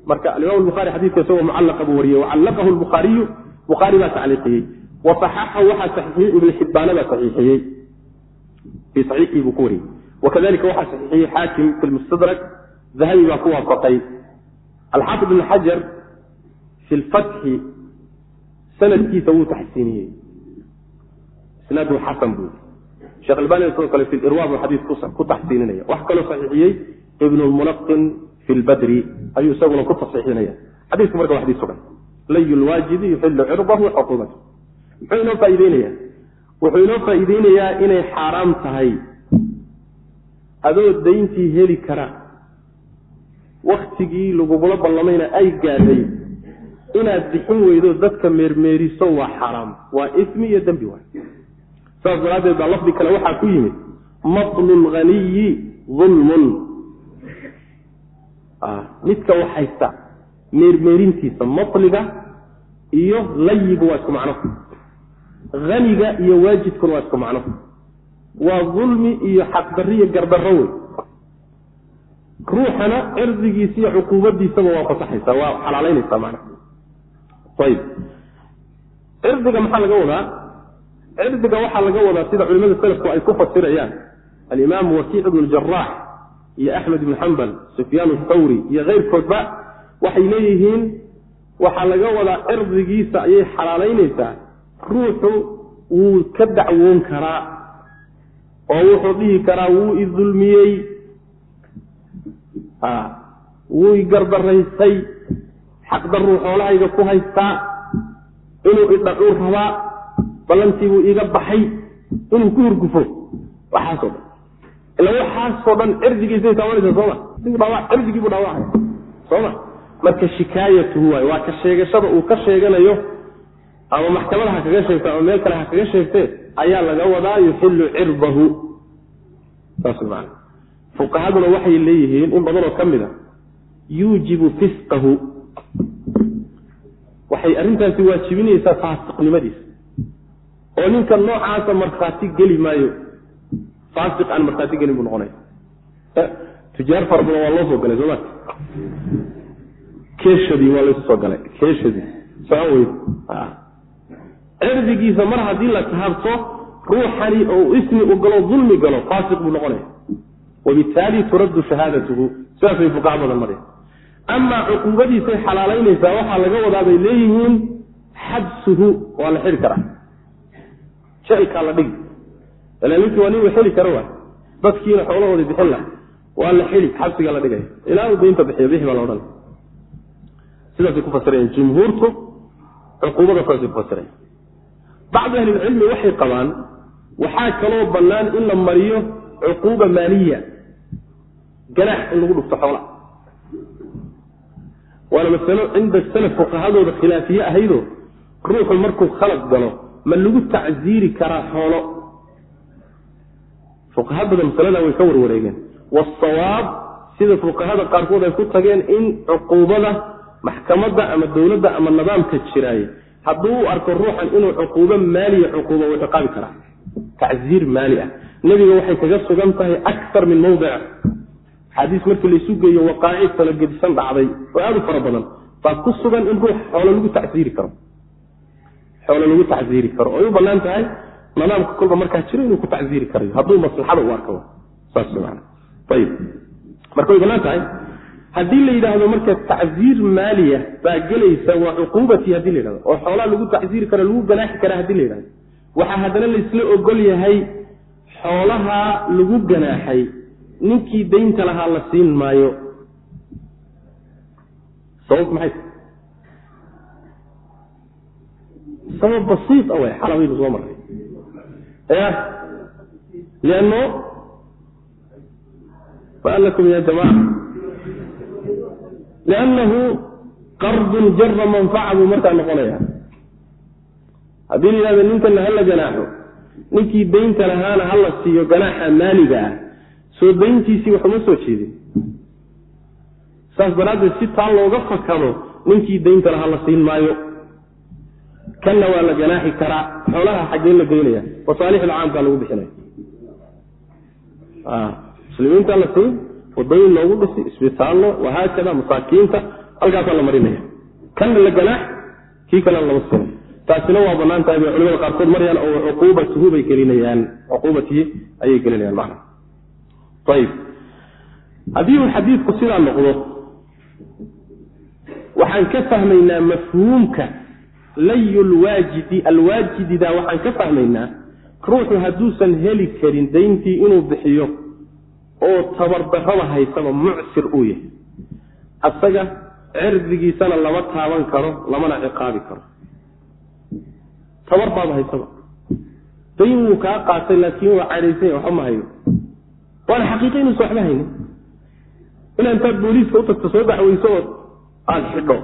marka alimaam bukhari xadiidka isagoo mucallaqa buu wariyey wacallaqahu lbukhaariyu bukhaari baa tacliiqiyey wa saxaxahu waxaa saxiixiyey ibn xibbaana baa saxiixiyey. Fii saxiixii buu ku wariyey wakadalika waxaa saxiixiyey xaakim fi lmustadrak dahabi baa ku waafaqay alxaafid ibn xajar fi lfatxi sanadkiisa wuu taxsiiniyey isnaadu xasan buu sheekh albanina sidoo kale fi lirwa xadiis ku taxsiininaya wax kaloo saxiixiyey ibn lmunaqin fi lbadri ayuu isaguna ku taxiixinaya xadiisku marka waa xadiis sugan layu lwaajidi yuxilu cirdahu cuquubata muxuu inoo faaideynayaa wuxuu inoo faa'iideynayaa inay xaaraam tahay adoo dayntii heli kara. Waktigii lagugula ballamayna ay gaadhay. Inaad bixin weydo dadka meermeeriso waa xaaraam waa ismi iyo dembi waay. Saas daraaddeed baa lafdi kale waxaa ku yimid matlu lghaniyi dulmun midka wax haysta meermeerintiisa matliga iyo layigu waa isku macno. Haniga iyo waajidkuna waa isku macno waa dulmi iyo xaqdarriyo gardarro wey ruuxana cirdigiisa iyo cuquubadiisaba waa fasaxaysaa waa xalaalaynaysaa macna ayib. Cirdiga maxaa laga wadaa? Cirdiga waxaa laga wadaa sida culimada selafku ay ku fasirayaan. Alimaam wakiic ibnu jaraax iyo axmed ibnu xambal sufyaan thawri iyo keyrkoodba waxay leeyihiin waxaa laga wadaa cirdigiisa ayay xalaalaynaysaa ruuxu wuu ka dacwoon karaa oo wuxuu dhihi karaa wuu idulmiyey wuu igardaraysay xaqdarruu xoolahayga ku haystaa inuu idhacuu rabaa ballantiibuu iiga baxay inuu ku hurgufo waxaasoo dhan. Ila waxaasoo dhan cirdigiisay taabanaysa sooma siu dhawa cirdigiibuu dhaawacaya sooma marka shikaayatuhu waay waa ka sheegashada uu ka sheeganayo ama maxkamada ha kaga sheegto ama meel kale ha kaga sheegtee ayaa laga wadaa yuxilu cirdahu saas man fuqahaduna waxay leeyihiin in badanoo ka mid a yuujibu fisqahu. Waxay arrintaasi waajibinaysaa faasiqnimadiisa. Oo ninka noocaasa markhaati geli maayo faasiq aan markhaati gelin buu noqonaya tujaar fara badan waa loo soo galay sooma keeshadii waa laysu soo galay. Keeshadii. Soo wey cirdigiisa mar haddii la taabto ruuxani oo ismi u galo dulmi galo faasiq buu noqonaya. Wabitaali turaddu shahaadatuhu sidaasay fuqaha badan mareen. Amaa cuquubadiisay xalaalaynaysaa waxaa laga wadaa bay leeyihiin xabsuhu waa la xiri karaa. Jeelkaa la dhigi. Ila ninkii waa nin wa xeli kara waay. Dadkiina xoolahoodii bixin laha waa la xili xabsiga la dhigaya ilaa daynta bixiyo bixi baa la odhan sidaasay ku fasirayeen jumhuurtu cuquubada saasay ku fasireen bacdu ahlilcilmi waxay qabaan waxaa kaloo bannaan in la mariyo cuquuba maaliya ganaax in lagu dhufto xoola waana masalo cinda salaf fuqahadooda khilaafiye ahaydo ruuxu markuu khalad galo ma lagu tacziiri karaa xoolo. Fuqahadooda masalada way ka warwareegeen. Waasawaab sida fuqahada qaarkood ay ku tageen in cuquubada maxkamadda ama dowladda ama nidaamka jiraaye hadduu u arko ruuxan inuu cuquubo maaliya cuquubo way ciqaabi karaa tacziir maali ah. Nebiga waxay kaga sugan tahay akar min mawdic. Xaadiis markii laysu geeyo waqaaci kala gedisan dhacday oo aada u fara badan. Baa ku sugan in ruux xoolo lagu tacziiri karo. Xoolo lagu tacziiri karo. Oy u bannaan tahay nidaamka kolba markaa jiro inuu ku tacziiri karayo. Hadduu maslaxada u arka saas man ayib marka way bannaan tahay haddii la yidhaahdo marka tacziir maaliya baa gelaysa waa cuquubatii haddii la yidhahdo oo xoolaa lagu tacziiri karo lagu ganaaxi karaa haddii la yidhahdo waxaa haddana laysla ogol yahay xoolaha lagu ganaaxay ninkii daynta lahaa la siin maayo. Sababtu maxay? Sabab basiit a way xalabaynu soo marray ya lianno maan lakum ya jamaca liannahu qardun jara manfaca buu markaa noqonaya haddii la yidhahdo ninkana hala ganaaxo ninkii daynta lahaana hala siiyo ganaaxa maaliga ah soo dayntiisii waxuma soo jeedin saas daraaddeed si taa looga fakado ninkii daynta lahaa la siin maayo kanna waa la ganaaxi karaa xoolaha xaggeen la geynaya masaalixda caamkaa lagu bixinaya muslimiinta la siin wadooyin loogu dhisi isbitaallo wahaakada masaakiinta halkaasaa la marinaya. Kanna la ganaax kii kalena lama siinay taasina waa bannaan tahay bay culimada qaarkood marayaan oo cuquubatuhu bay gelinayaan. Cuquubatihi ayay gelinayaan macna. Ayib haddii uu xadiidku sidaa noqdo waxaan ka fahmaynaa mafhuumka layu lwaajidi alwaajidida waxaan ka fahmaynaa ruuxu hadduusan heli karin dayntii inuu bixiyo oo tabardarrada haysaba mucsir uu yahay. Asaga cirdigiisana lama taaban karo lamana ciqaabi karo. Tabar baaba haysaba dayn wuu kaa qaatay laakiin waa cadhaysanya waxba ma hayo. Waana xaqiiqa inuusa waxba haynin. Inaa intaad booliiska u tagto soo dacweyso oo aada xidho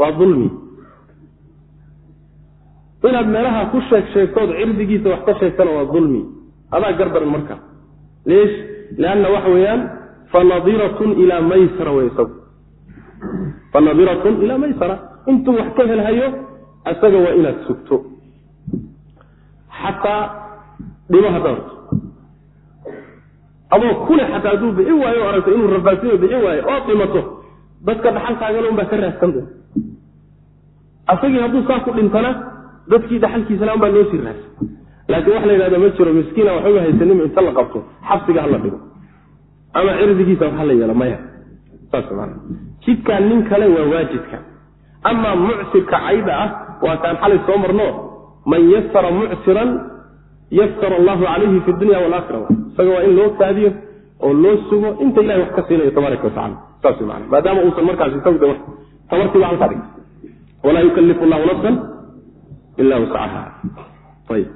waa dulmi. Inaad meelaha ku sheeg sheegtood cirdigiisa wax ka sheegtana waa dulmi. Adaa gardaran marka. Leesh lianna waxa weeyaan fanadiratun ilaa maysara wey isagu fanadiratun ilaa maysara intuu wax ka helhayo isaga waa inaad sugto xataa dhimo haddaad adoo kule xataa hadduu bixi waayo o aragto inuu rafaasiyo bixi waayo oo dhimato dadka dhaxalkaagana un baa ka raadsan doona asagii hadduu saa ku dhintana dadkii dhaxalkiisana un baa loo sii raadsan laakiin waxa la yidhahda ma jiro miskiina waxuga haysanima inta la qabto xabsiga hala dhigo. Ama cirdigiisa wax hala yeelo maya. Jidkaan nin kale waa waajidka amaa mucsirka cayda ah waa kaan xalay soo marno man yasara mucsiran yasara allahu calayhi fi dunya walaakira isaga waa in loo kaadiyo oo loo sugo inta ilahay wax ka siinayo tabaaraka watacala saas man maadaama uusan markaas isagu de tabartiiba halkaa dhig walaa yukalifu llahu nafsan ila wascaha ayb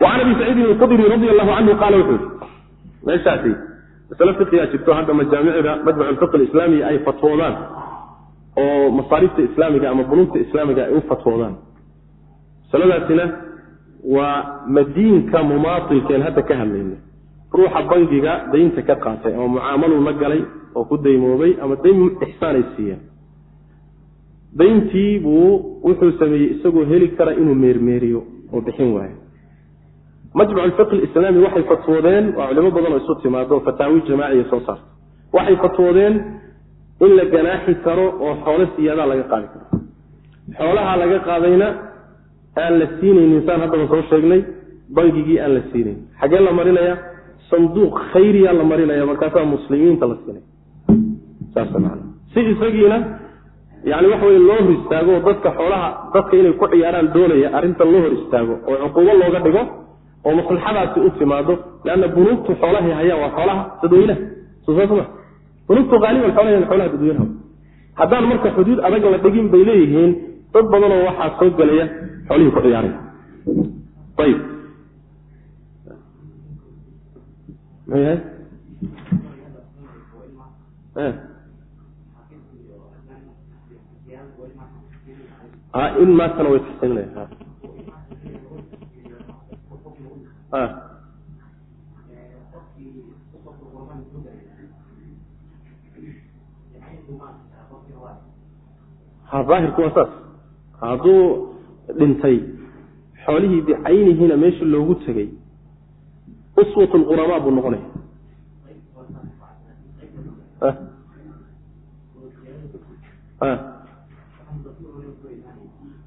wacan abi saciidin alqudri radi allahu canhu qaala wuxuu yihi meeshaasi masale fiqigaa jirto hadda majaamicda majmac alfiq alislaami ay fatwoodaan oo masaarifta islaamiga ama bunuugta islaamiga ay u fatwoodaan masaladaasina waa madiinka mumaatilkeen hadda ka hadlayna ruuxa bangiga daynta ka qaatay ama mucaamaluu la galay oo ku daymoobay ama dayn ixsaanay siiyeen dayntii buu wuxuu sameeyey isagoo heli kara inuu meermeeriyo oo bixin waayo majmac alfiq alislaami waxay fatwoodeen waa culimo badan oo isu timaado fataawi jamaaciya soo saarta waxay fatwoodeen in la ganaaxi karo oo xoolo siyaadaa laga qaadi karo. Xoolaha laga qaadayna aan la siinaynin saan haddaba soo sheegnay bangigii aan la siinayn. Xaggee la marinaya? Sanduuq khayriya la marinaya markaasaa muslimiinta la siinay. Saas man si isagiina yani waxa wey loo hor istaago oo dadka xoolaha dadka inay ku ciyaaraan doonaya arrintan loo hor istaago oo cuquubo looga dhigo oo maslaxadaasi u timaado leanna bunuugtu xoolahay hayaan waa xoolaha dadweynaha. Soo saas ma bunuugtu haaliban xoolaha xoolaha dadweynaha. Haddaan marka xuduud adag la dhigin bay leeyihiin dad badanoo waxaa soo gelaya xoolihii ku ciyaaray ayib. Muxuu yahay? In maatana way taxsiinaya ha daahirku waa saas. Hadduu dhintay xoolihii bicaynihiina meesha loogu tegay uswat lquramaa buu noqonaya.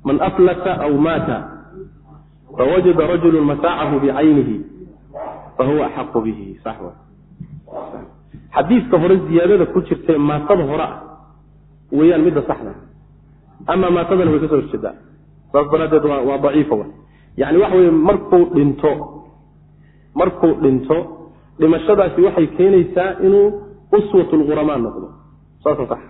Man aflata aw maata fawajada rajulu mataacahu bicaynihi fahuwa axaqu bihi xadiiska hore ziyaadada ku jirtae maatada hore ah weyaan midda saxda ama maatadana way ka soo horjeedaa saas daraaddeed waa daciifa w yani waxa weye markuu dhinto markuu dhinto dhimashadaasi waxay keenaysaa inuu uswat lquramaa noqdo saasa sax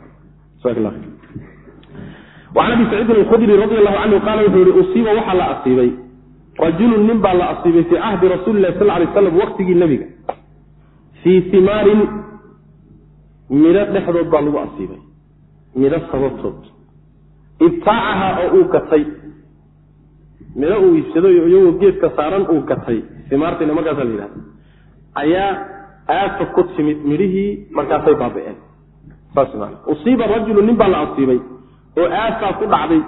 an abi saciidin alkhudri radi allahu canhu qaala wuxuu yihi usiiba waxaa la asiibay rajulun nin baa la asiibay fii cahdi rasuuli lahi sal lay slam waqtigii nebiga. Fii himaarin midho dhexdood baa lagu asiibay midho sababtood ibtaacaha oo uu gatay midho uu iibsaday iyagoo geedka saaran uu gatay imaartina markaasa la yidhahda ayaa aafa ku timid midhihii markaasay baabi'een usiiba rajulu nin baa la asiibay oo aasaa ku dhacday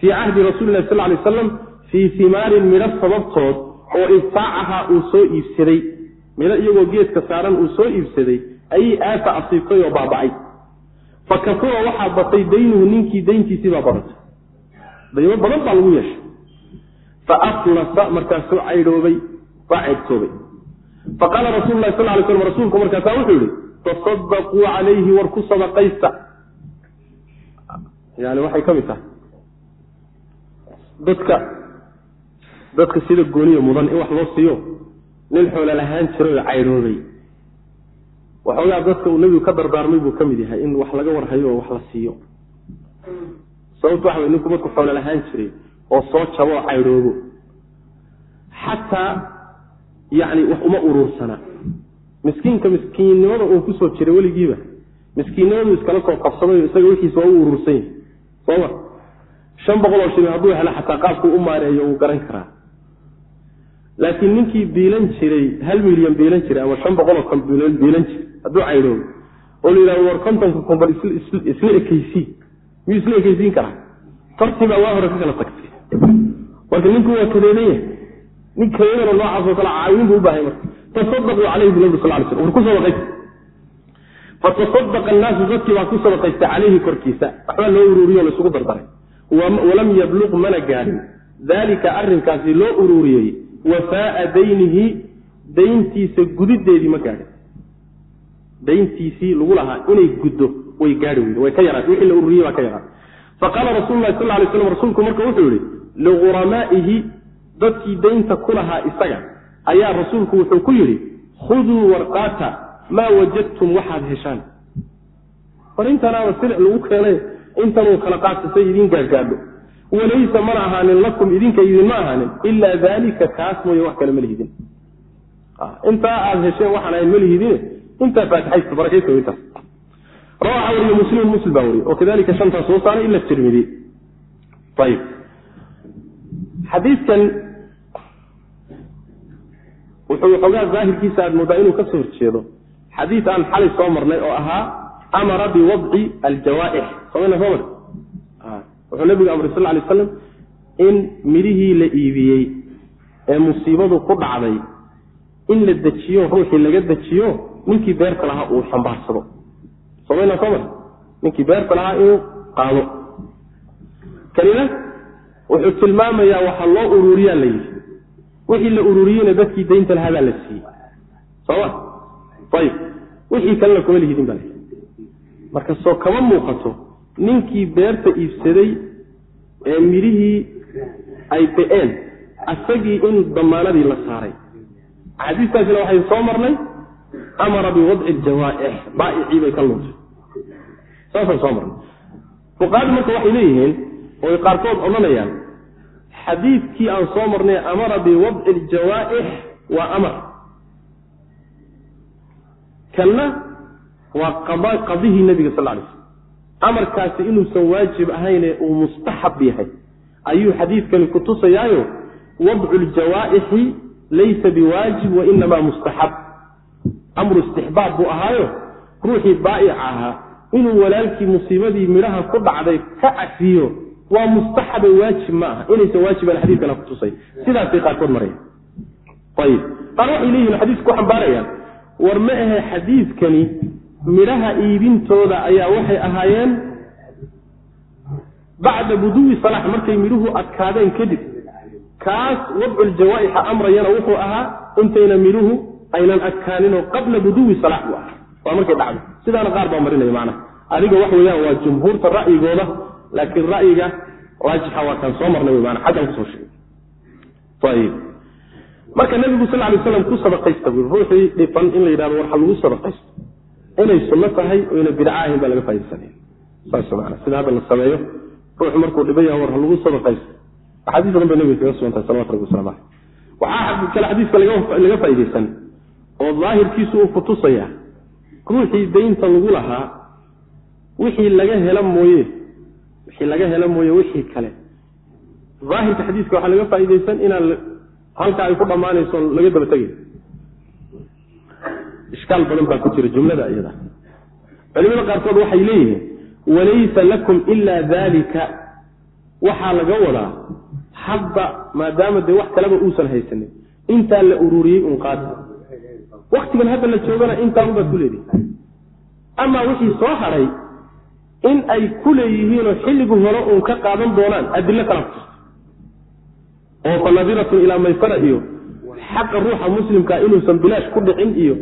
fii cahdi rasuuli lahi sal lay aslam fii himaarin midho sababtood oo ibtaacaha uu soo iibsaday. Midho iyagoo geedka saaran uu soo iibsaday ayay aafa asiibtay oo baaba'ay. Fa kasura waxaa batay daynuhu ninkii dayntiisii baa badatay daymo badan baa lagu yeeshay. Fa aflasa markaasuu caydhoobay waa ceydtoobay fa qaala rasulu lahi sal lay slam rasuulku markaasaa wuxuu yihi tasadaquu calayhi war ku sadaqaysta. Yani waxay ka mid tahay. Dadka dadka sida gooniya mudan in wax loo siiyo nin xoola lahaan jiray oo caydhoobay waxoogaa dadka uu nebigu ka dardaarmay buu ka mid yahay in wax laga warhayo oo wax la siiyo. Sababto waxa wey ninku marku xoola lahaan jiray oo soo jabo oo caydhoobo xataa yacni wax uma uruursana. Miskiinka miskiinnimada uu ku soo jiray weligiiba miskiinnimadu iskala soo qabsamayo isaga wixiisa waa u uruursan yahay. Sooma shan boqol oo shilin hadduu helo xataa qaabkuu u maareeyo wuu garan karaa laakiin ninkii biilan jiray hal milyan biilan jiray ama shan boqol oo kon biilan jiray hadduu caydhoobo oo la yidhahdo war kontonka kumbal isla ekeysiin miyuu isla ekeysiin karaa? Tartibaa waa hore ka kala tagtay. Marka ninku waa kadeedan yahay. Nin kadeedana noocaasoo kale caawin buu u marka. Tasadaquu calayhi bu sal lay slam war ku sadaqaysta fatasadaqa annaasu dadkii baa ku sadaqaystay calayhi korkiisa. Waxbaa loo uruuriyo laisugu dardaray. Walam yabluq mana gaadhin daalika arrinkaasi loo uruuriyey wafaaa daynihi dayntiisa gudideedii ma gaadhin. Dayntiisii lagu lahaa inay guddo way gaari weyde way ka yaraatay wixii la ururiyey baa ka yaraatay faqaala rasulu lahi sal lay slam rasuulku marka wuxuu yihi lighuramaaihi dadkii daynta ku lahaa isaga ayaa rasuulku wuxuu ku yidhi khuduu warqaata maa wajadtum waxaad heshaan war intanaaba silic lagu keenay intanuu kala qaatasay idiin gaadgaadho walaysa mana ahaanin lakum idinka idinma ahaanin ilaa dalika kaas mooye wax kale ma lihidin. Intaa aada hesheen waxaan ahayn ma lihidin intaa faatixaysta barakaysta intaas rawaxa wariye muslim muslim baa wariye. Wakadalika shantaa soo saaray ila tirmidi ayib xadiidkan wuxuu xoogaa daahirkiisa aad moodaa inuu ka soo horjeedo. Xadiid aan xalay soo marnay oo ahaa amara biwadci aljawaaix. Somayna soo mar wuxuu nabigu amray sal lay aslam in midhihii la iibiyey ee musiibadu ku dhacday in la dejiyo ruuxii laga dejiyo ninkii beerta lahaa uu xambaarsado somayna soo ninkii beerta lahaa inuu qaado. Kanina wuxuu tilmaamayaa waxa loo ururiyaa la yidhi. Wixii la ururiyeyna dadkii daynta lahaabaa la siiyey. Soma ayib wixii kalena kuma lihidin baa marka soo kama muuqato ninkii beerta iibsaday ee midhihii ay be-een asagii in damaanadii la saaray. Axaadiistaasina waxay soo marnay amara biwadci ljawaaix baaicii bay ka luntay. Saasaan soo marnay. Fuqaadu marka waxay leeyihiin oy qaarkood odhanayaan xadiidkii aan soo marnay amara biwadci ljawaaix waa amar. Kanna waa qadihii nabiga sal lay slam amarkaasi inuusan waajib ahayne uu mustaxab yahay. Ayuu xadiidkani kutusayaayo wadcu ljawaaixi laysa biwaajib wainamaa mustaxab. Amru istixbaab buu ahaayo ruuxii baa'ic ahaa inuu walaalkii musiibadii midhaha ku dhacday ka cafiyo waa mustaxabe waajib ma aha. Inaysan waajiban xadiidkana kutusay sidaasay qaarkood maraya ayib. Qaar waxay leeyihiin xadiisku ku xambaarayaan war ma ahe xadiidkani midhaha iibintooda ayaa waxay ahaayeen bacda buduwi salax markay midhuhu adkaadeen kadib kaas wadculjawaa'ixa amrayana wuxuu ahaa intayna midhuhu aynan adkaaninoo qabla buduwi salax buu ahaa. Waa markay dhacdo sidaana qaar baa marinaya macnaha adiga wax weeyaan waa jumhuurta ra'yigooda laakiin ra'yiga raajixa waa kaan soo marnay mana xaggan ku soo sheegay. Marka nabigu sal lay slam ku sadaqaysta ruuxii dhifan in la yidhahdo war lagu sadaqaysto inay sunno tahay oo ina bidca ahayn baa laga faaidasanaya saas mana sida hadda la sameeyo ruuxu markuu dhiban yaha war ha lagu sadaqaysto axaadiis badan bay nabiga kaga sugantahay salawatu rabbi waslamu aleyh waxaa kale xadiiska laga faa'idaysan oo daahirkiisu uu kutusaya ruuxii daynta lagu lahaa wixii laga hela mooye wixii laga hela mooye wixii kale. Daahirka xadiiska waxaa laga faa'idaysan inaan halka ay ku dhammaanayso laga daba tegay ishkaal badan baa ku jira jumlada iyada. Culimada qaarkood waxay leeyihiin walaysa lakum ila dalika waxaa laga wadaa hadda maadaama dee wax kaleba uusan haysanin intaa la ururiyey un qaata waktigan hadda la joogana intaa unbaad ku leedihi amaa wixii soo hadhay in ay ku leeyihiinoo xilligu hore uun ka qaadan doonaan adilo kala kutusta oo fa nadiratun ilaa maysara iyo xaqa ruuxa muslimka inuusan bilaash ku dhicin iyo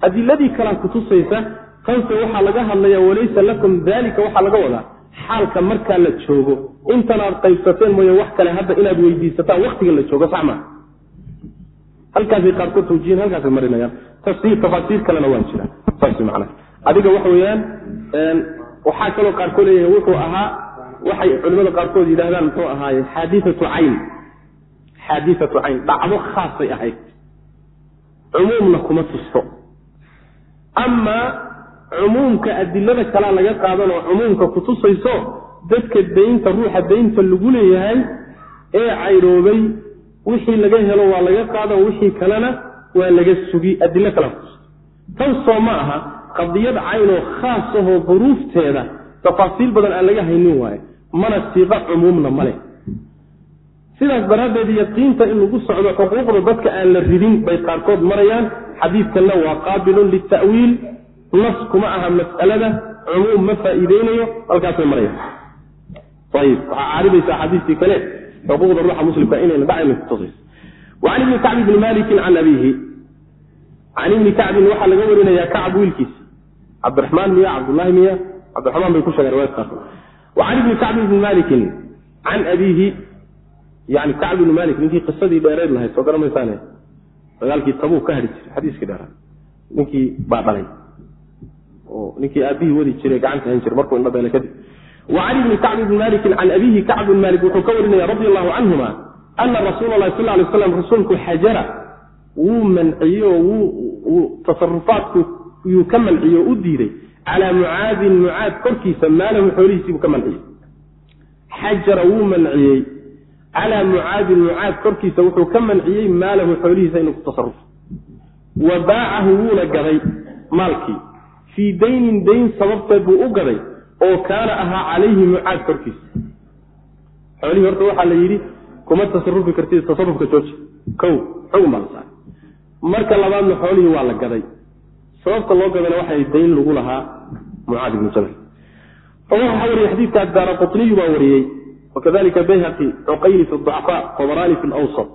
adiladii kalaa kutusaysa tanse waxaa laga hadlaya walaysa lakum dalika waxaa laga wadaa xaalka markaa la joogo. Intanaad qaybsateen mooye wax kale hadda inaad weydiisataan waktiga la joogo sax maa halkaasay qaarkood tawjihin halkaasay marinayaan. Tafsiir tafaasiir kalena waa jira saas macana adiga waxa weeyaan waxaa kaloo qaarkood leeyahay wuxuu ahaa waxay culimada qaarkood yidhahdaan muxuu ahaaye xaadiatu cayn. Xaadiatu cayn dhacdo khaasay ahayd. Cumuumna kuma tusto amaa cumuumka adilada kalaa laga qaadanoo cumuumka kutusayso dadka daynta ruuxa daynta lagu leeyahay ee caydhoobay wixii laga helo waa laga qaadan wixii kalena waa laga sugi adilo kala kutusto tan soo ma aha qadiyad caynoo khaas ahoo duruufteeda tafaasiil badan aan laga haynin waaye. Mana siiqa cumuumna ma leh. Sidaas daraaddeed yaqiinta in lagu socdo xuquuqda dadka aan la ridin bay qaarkood marayaan xadiidkanna waa qaabilun lita'wiil nas kuma aha mas'alada cumuum ma faa'iideynayo halkaasay marayaan. Ayib waxaa caaribaysaa xadiiskii kale xuquuqda ruuxa muslimka inayna dhacayna kutusayso wacan ibni kacbi bni malikin can abiihi can ibni kacbin waxaa laga warinayaa kacab wiilkiisa cabdiraxmaan miya cabdullahi miya cabdiraxmaan bay ku sheegeen riwaayad qaarkood wacan ibni kacbi bni malikin can abiihi yani kacb ibni malik ninkii qisadii dheereed lahayd soo garamaysaane dagaalkii tabuu ka hadhi jiray xadiiskii dheeraad ninkii baa dhalay. Oo ninkii aabihii wadi jiray gacanta hayn jiray markuu indhabeele kadib. Wa cali bni kacb bni malikin can abihi kacb bn malik wuxuu ka warinaya radi allahu canhuma ana rasuula lahi sal lay slam rasuulku xajara wuu manciyey oo tasarufaadku yuu ka manciyey oo u diiday calaa mucaadin mucaad korkiisa maalahu xoolihiisiibuu ka manciyey. Xajara wuu manciyey calaa mucaadin mucaad korkiisa wuxuu ka manciyey maalahu xoolihiisa inuu ku tasarufo. Wa baacahu wuuna gaday maalkii. Fii daynin dayn sababteed buu u gaday oo kaana ahaa calayhi mucaad korkiisa. Xoolihii horta waxaa la yidhi kuma tasarufi kartid tasarufka jooji. Kow xugun baa la saaray marka labaadna xoolihii waa la gaday. Sababta loo gadana waxay dayn lagu lahaa mucaad ibnu jabal. Waxaa wariyey xadiidka daara baa wariyey wakadalika bayhaqi cuqayli fi ducafaa fi lawsat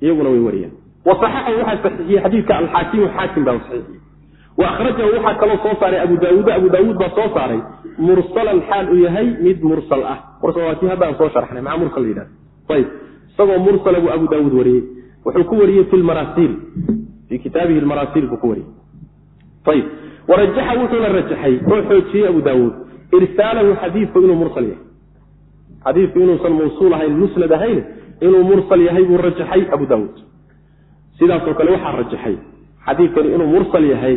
iyaguna way wariyeen wasaxaxahu waxaa saxiixiyey xadiidka alxaakimu xaakim baa saxiixiyey wa akhrajahu waxaa kaloo soo saaray abu daawuud abu daawuud baa soo saaray mursalan xaal uu yahay mid mursal ah mursal waa soo sharxnay maxaa mursal la yidhahda ayib isagoo mursala buu abu daawuud wariyey wuxuu ku wariyey fi lmarasiil fii kitaabihi lmarasiil buu ku wariyey ayib warajaxa wuxuuna rajaxay oo xoojiyey abu daawuud irsaalahu xadiidku inuu mursal yahay xadiidku inuusan mawsuul ahayn musnad ahayn inuu mursal yahay buu rajaxay abu daawuud. Sidaasoo kale waxaa rajaxay. Xadiidkani inuu mursal yahay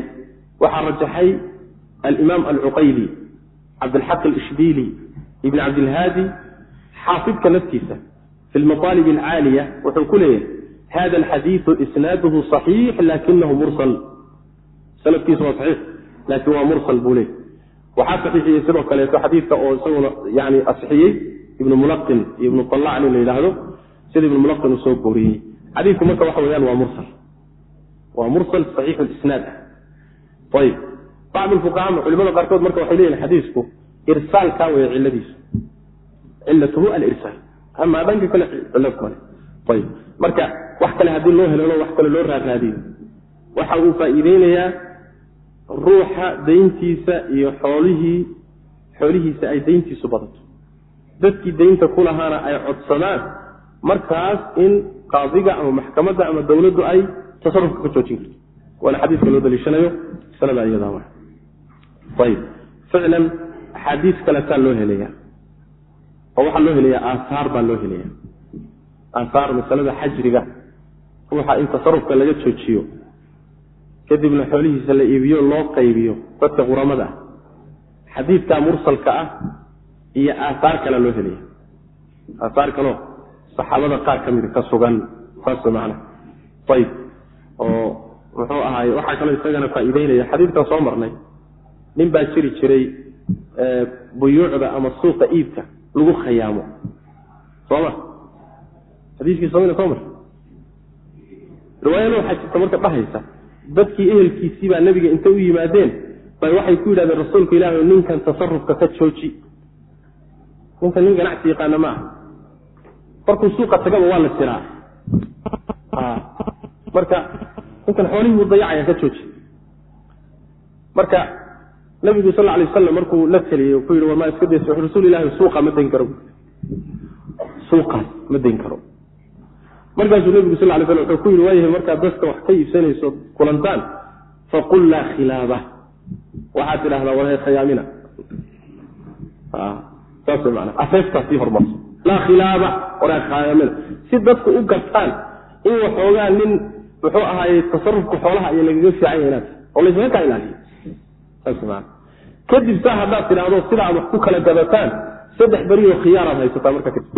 waxaa rajaxay alimaam alcuqayli cabdilxaq alishbiili ibn cabdilhaadi xaafidka laftiisa fi lmaaalib alcaaliya wuxuu ku leeyahay hada alxadiidu isnaaduhu صaxiix lakinahu mursal. Sanadkiisu waa saxiix laakiin waa mursal buu leeyay waxaa saxiixiyey sidoo kaleeto xadiidka oo isaguna yani asixiyey ibnu mulaqin iyo ibnu alac nin la yidhaahdo sida ibnu mulaqin uu soo gooriyey xadiidku marka waxa weyaan waa mursal. Waa mursal saxiix isnaad. Ah ayib bacd culimada qaarkood marka waxay leeyihiin xadiisku irsaalka wey ciladiisu cilatuhu alirsaal amaa dhanka kale cilo kale. Ayib. Marka wax kale haddii loo helelo wax kale loo raaraadiyo. Waxa uu faa'iideynayaa ruuxa dayntiisa iyo xoolihii xoolihiisa ay dayntiisu badato dadkii daynta ku lahaana ay codsadaan markaas in qaadiga ama maxkamadda ama dawladdu ay tasarufka ka joojin karto. Waana xadiiska loo daliishanayo sanada iyada ayib ficlan axaadiis kaletaa loo helaya oo waxaa loo helaya aahaar baa loo helaya aahaar masalada xajriga ruuxa in tasarufka laga joojiyo. Kadibna xoolihiisa la iibiyo loo qaybiyo dadka quramada ah. Xadiidka mursalka ah iyo aahaar kale loo helaya aahaar kaleo saxaabada qaar ka mida ka sugan saas macana ayib oo muxuu ahaay waxaa kaloo isagana faa'iideynaya xadiidkan soo marnay nin baa jiri jiray buyuucda ama suuqa iibka lagu khayaamo sooma xadiiskii soomana soo mar riwaayana waxaa jirta marka dhahaysa dadkii ehelkiisii baa nebiga intay u yimaadeen bay waxay ku yidhahdeen rasuulka ilaahi ninkan tasarufka ka jooji ninkan nin ganacsi yaqaana ma aha. Markuu suuqa tagaba waa la siraa marka ninkan xoolihii buu dayacaya ka jooji. Marka nabigu sal alay wasalam markuu la teliyey ku yidhi warmaa iska daysa rasuul ilahi suuqa ma dayn karo. Suuqaas ma dayn karo. Markaasuu nabigu sal lay slam wuxuu ku yidhi waayahay markaad dadka wax ka iibsanayso kulantaan faqul laa khilaaba. Waxaad tidhahdaa warhay khayaamina laa khilaaba warhay khayaamina si dadku u gartaan in waxoogaa nin muxuu ahaaye tasarufka xoolaha iyo lagaga fiican yahay oo laysaga kaa maana kadib saa haddaad tidhaahdo sida ku kala gadataan saddex berioo khiyaaraad haysataa marka kadib.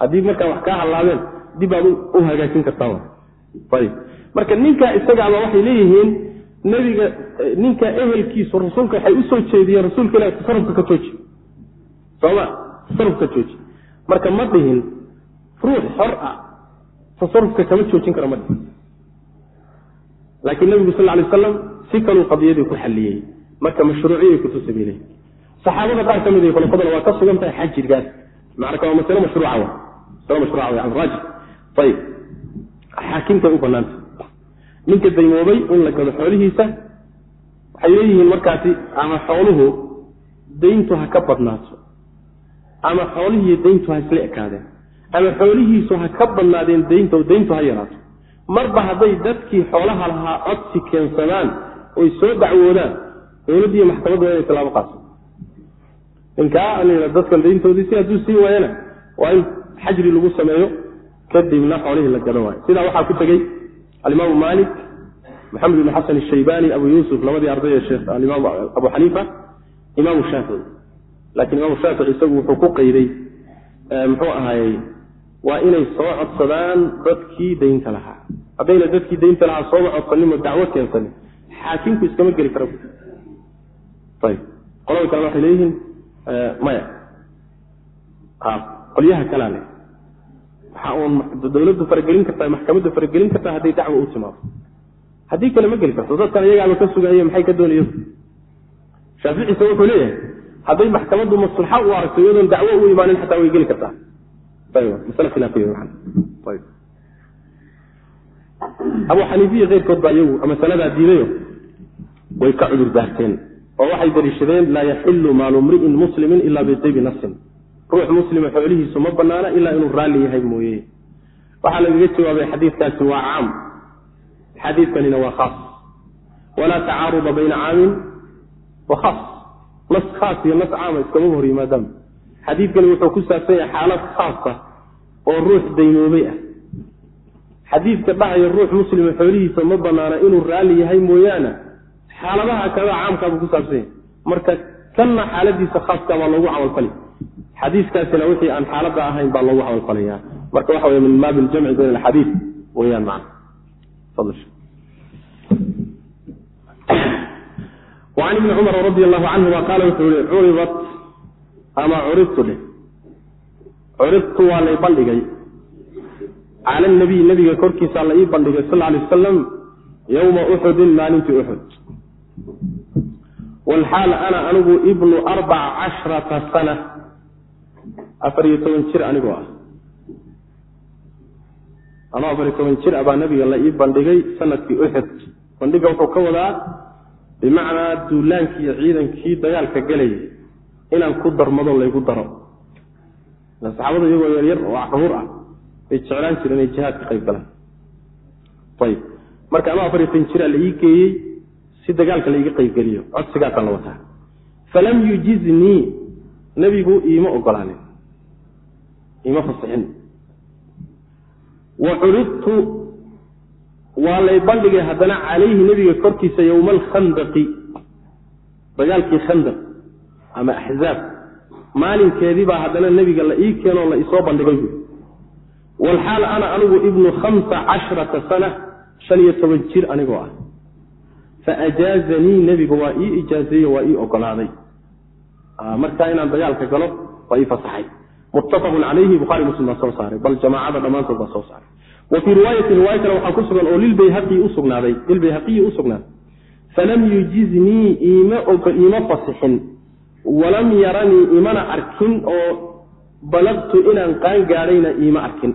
Haddii markaa wax kaa hallaabeen dib aad u hagaajin kartaa ayib marka ninka isagaaba waxay leeyihiin nebiga ninka ehelkiisu rasuulka waxay u soo jeediyeen rasuulka ilahi tasarufka ka jooji sooma tasarufka jooji. Marka ma dhihin ruux xor ah tasarufka kama joojin karo ma dhihin. Laakiin nabigu sal lay aslam si kaluu qadiyadii ku xalliyey marka mashruuciyay kutusa bay leeyihiin saxaabada qaar ka mid a khulafadana waa ka sugan tahay xajirgaas marka waa masalo mashruuca wa masalo mashruuca wa raajix ayib xaakimtay u banaanta. Ninka daymoobay in la gado xoolihiisa waxay leeyihiin markaasi ama xooluhu dayntu ha ka badnaato ama xoolihiiyo dayntu ha isla ekaadeen ama xoolihiisu ha ka badnaadeen daynta dayntu ha yaraato. Marba hadday dadkii xoolaha lahaa codsi keensadaan oy soo dacwoodaan dowladdiiyo maxkamaddu inay tilaabo qaadso. Ninkaa dadkan dayntoodii si hadduu sii waayana waa in xajri lagu sameeyo kadibna xoolihii la gado waayo. Sidaa waxaa ku tegey alimaamu maalik maxamed ibn xasan ashaybani abu yuusuf labadii ardayee sheekh alimaam abu xaniifa imaamu shaafici laakiin imaamu shaafici isagu wuxuu ku qayday muxuu ahaayey waa inay soo codsadaan dadkii daynta lahaa. Haddayna dadkii daynta lahaa sooma codsaninoo dacwo keensanin xaakimku iskama geli kara ayb qolada kalena waxay leeyihiin maya. Qolyaha kalaa le waxa uun dawladdu faragelin kartaa maxkamaddu faragelin kartaa hadday dacwo u timaado. Haddii kale ma geli karto. Dadkan iyagaaba ka sugaya maxay ka doonaya shaaficise wuxuu leeyahay hadday maxkamaddu maslaxa u aragto iyadoon dacwo u imaanin xataa way geli kartaa. Abu xaniifiya keyrkood baa iyagu masaladaa diidayo way ka cudur daarteen oo waxay daliishadeen laa yaxilu maalu mri'in muslimin ila bidibi nafsin. Ruux muslima xoolihiisu ma banaana ilaa inuu raalli yahay mooye. Waxaa lagaga jawaabay xadiidkaasi waa caam. Xadiidkanina waa khaas. Walaa tacaaruda bayna caamin wa khaas nas khaas iyo nas caama iskama hor yimaadaan. Xadiidkani wuxuu ku saabsan yahay xaalad khaasa oo ruux daynoobay ah. Xadiidka dhahaya ruux muslima xoolihiisa ma banaana inuu raalli yahay mooyaane. Xaaladaha kada caamkaabuu ku saabsan yahay. Marka kanna xaaladiisa khaaska baa loogu camalfali xadiiskaasina wixii aan xaalada ahayn baa loogu camalfalaya marka waxa wey min baabi ljamci bayn alxadiid weyaan macna an ibni cumar radi allahu canhuma qaala wuxuu yihi curibat ama curibtu dheh curibtu waa lay bandhigay cala nabiy nabiga korkiisa la ii bandhigay sal lay wasalam yowma uxudin maalintii uxud walxaal ana anigu ibnu arbaca cashrata sana afar iyo toban jir anigoo ah anoo afar iyo toban jir ah baa nabiga la ii bandhigay sannadkii uxud bandhiga wuxuu ka wadaa bimacnaa duulaankii ciidankii dagaalka gelayay inaan ku darmado laygu daro. Saxaabada iyagoo yaryar oo carruur ah bay jeclaan jireen inay jihaad ka qayb galaan. Ayib marka ama afar iyo toban jiraa la ii geeyey si dagaalka laiga qaybgeliyo codsigaasaan la wataa. Falam yujiznii nebigu iima ogolaanin. Iima fasixin. Wa curidtu waa lay bandhigay haddana calayhi nebiga korkiisa yowma alkhandaqi dagaalkii khandaq ama axzaab maalinkeedii baa haddana nebiga la ii keenoo la isoo bandhigay. Walxaal ana anigu ibnu khamsa cashrata sana shan iyo toban jir anigoo ah. Faajaazanii nebigu waa ii ijaazeeyo waa ii ogolaaday. Markaa inaan dagaalka galo waa ii fasaxay. Muttafaqun calayhi buhari muslim baa soo saaray. Bal jamaacada dhammaantood baa soo saaray wa fii riwaayati riwaaya kale waxaa ku sugan oo lilbayhaqii usugnaaday lilbayhaqiyi u sugnaaday falam yujiznii iima iima fasixin. Walam yaranii imana arkin oo balagtu inaan qaan gaadhayna iima arkin.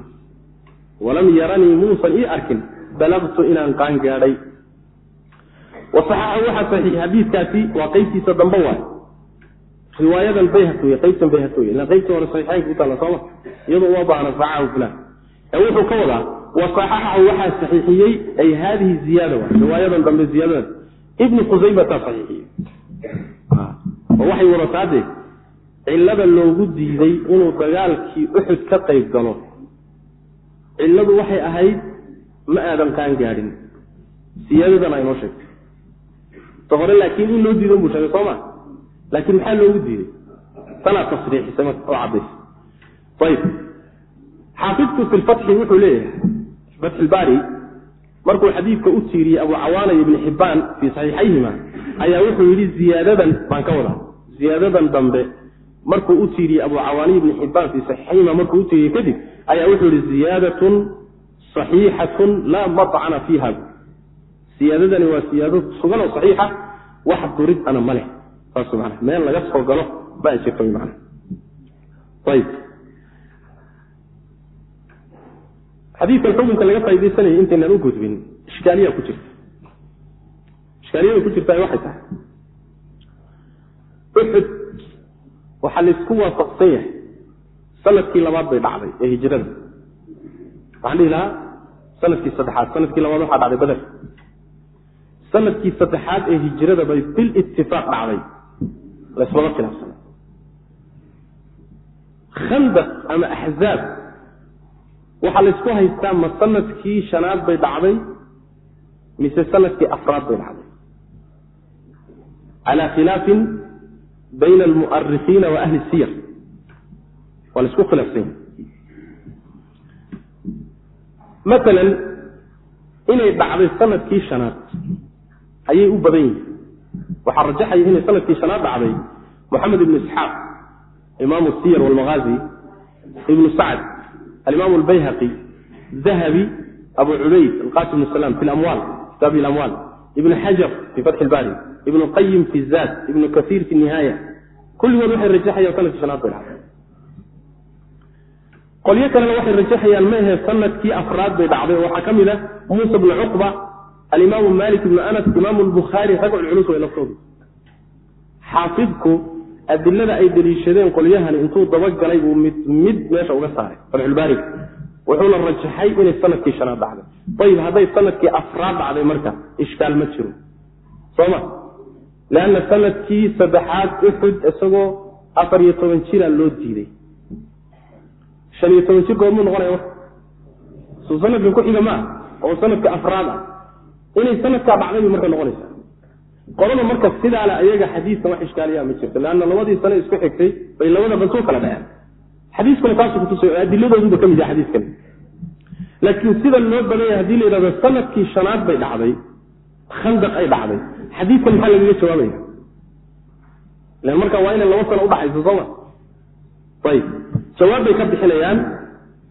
Walam yaranii muusan ii arkin balagtu inaan qaan gaadhay wasaxaxa waxaa saxiix xadiidkaasi waa qeybtiisa dambe waay. Riwaayadan bayhaqi wey qaybtan bayhaqi wey ila qaybta hore saxiixaynka ku taalla sooma iyadoo uma baahna saxaxahu fulan wuxuu ka wadaa wasaxaxahu waxaa saxiixiyey ay haadihi ziyaada waay. Riwaayadan dambe ziyaadada ibnu khusaymataa saxiixiyey. Oo waxay wadataa dee cillada loogu diiday inuu dagaalkii uxud ka qayb galo cilladu waxay ahayd ma aadan qaan gaadhin. Siyaadadan aynoo sheegtay. Ta hore laakiin in loo diidan buu sheegay soo ma? Laakiin maxaa loogu diiday? Tanaa tasriixisay oo ayib xaafidku fi wuxuu leeyahay fatxi lbaari markuu xadiidka u tiiriyey abu cawaana iyo ibni xibbaan fii saxiixayhima ayaa wuxuu yidhi ziyaadadan baan ka wadaa. Ziyaadadan dambe markuu u tiiriyey abu cawaaniy ibni xibbaan fii saxiixayhima markuu u tiiriyey kadib ayaa wuxuu yihi ziyaadatun saxiixatun laa macna fiiha. Siyaadadani waa siyaado sugan oo saxiixa wax durid ana ma leh. Saas mana meel laga soo galo ma jirto man ayib xadiidkan xukunka laga faaidaysanaya intaynaan u gudbin. Ishkaaliya ku jirta. Ishkaaliyada ku jirta waxay tahay. Uxud waxaa la isku waafaqsan yahay. Sanadkii labaad bay dhacday ee hijrada. Waxaan dhihi lahaa sannadkii saddexaad. Sanadkii labaad waxaa dhacday beder sannadkii saddexaad ee hijrada bay bil itifaaq dhacday. Laysmama khilaafsana khandaq ama axzaab waxaa laysku haystaa ma sannadkii shanaad bay dhacday mise sannadkii afraad bay dhacday? Cala khilaafin bayna almu'arikiina wa ahli siyar. Waa la isku khilaafsan yahay. Maalan inay dhacday sannadkii shanaad ayay u badan yihiin waxaa rajaxaya inay sannadkii shanaad dhacday moxamed ibnu isxaaq imaamu siyar walmaghazi ibnu sacd alimaam albayhaqi dahabi abu cubayd alqasim bnu salam fi lamwaal kitaabi lamwaal ibnu xajar fi fatxi lbari ibnu qayim fi zaad ibnu kasiir fi nihaaya kulligood waxay rajaxayaan sannadkii shanaad bay dhacday qolyo kalena waxay rajaxayaan maahe sannadkii afraad bay dhacday oo waxaa ka mid ah muusa bnu cuqba alimaamu malik ibnu anas imaamu lbukhaari ragcu culus way laftoodu xaafidku adilada ay deliishadeen qolyahani intuu dabagalay buu mid mid meesha uga saaray. Fatxulbaariga wuxuuna rajaxay inay sannadkii shanaad dhacday. Ayib hadday sannadkii afraad dhacday marka ishkaal ma jiro. Soma leanna sannadkii saddexaad uxud isagoo afar iyo toban jira loo diiday. Shan iyo toban jir goormuu noqonaya sanadka ku xiga maa oo sanadka afraad ah. Inay sanadkaa dhacday bay marka noqonaysa qolada marka sidaale ayaga xadiidkan wax ishkaaliyaa ma jirto leanna labadii sane isku xigtay bay labada basuu kala dhaceen. Xadiiskuna taasu kutusay oo adiladooduba ka mid yaha xadiiskan laakiin sida loo badanya haddii la yidhahdo sannadkii shanaad bay dhacday khandaq ay dhacday. Xadiidkan maxaa lagaga jawaabaya lan marka waa inay laba sano udhaxayso sooma ayib. Jawaab bay ka bixinayaan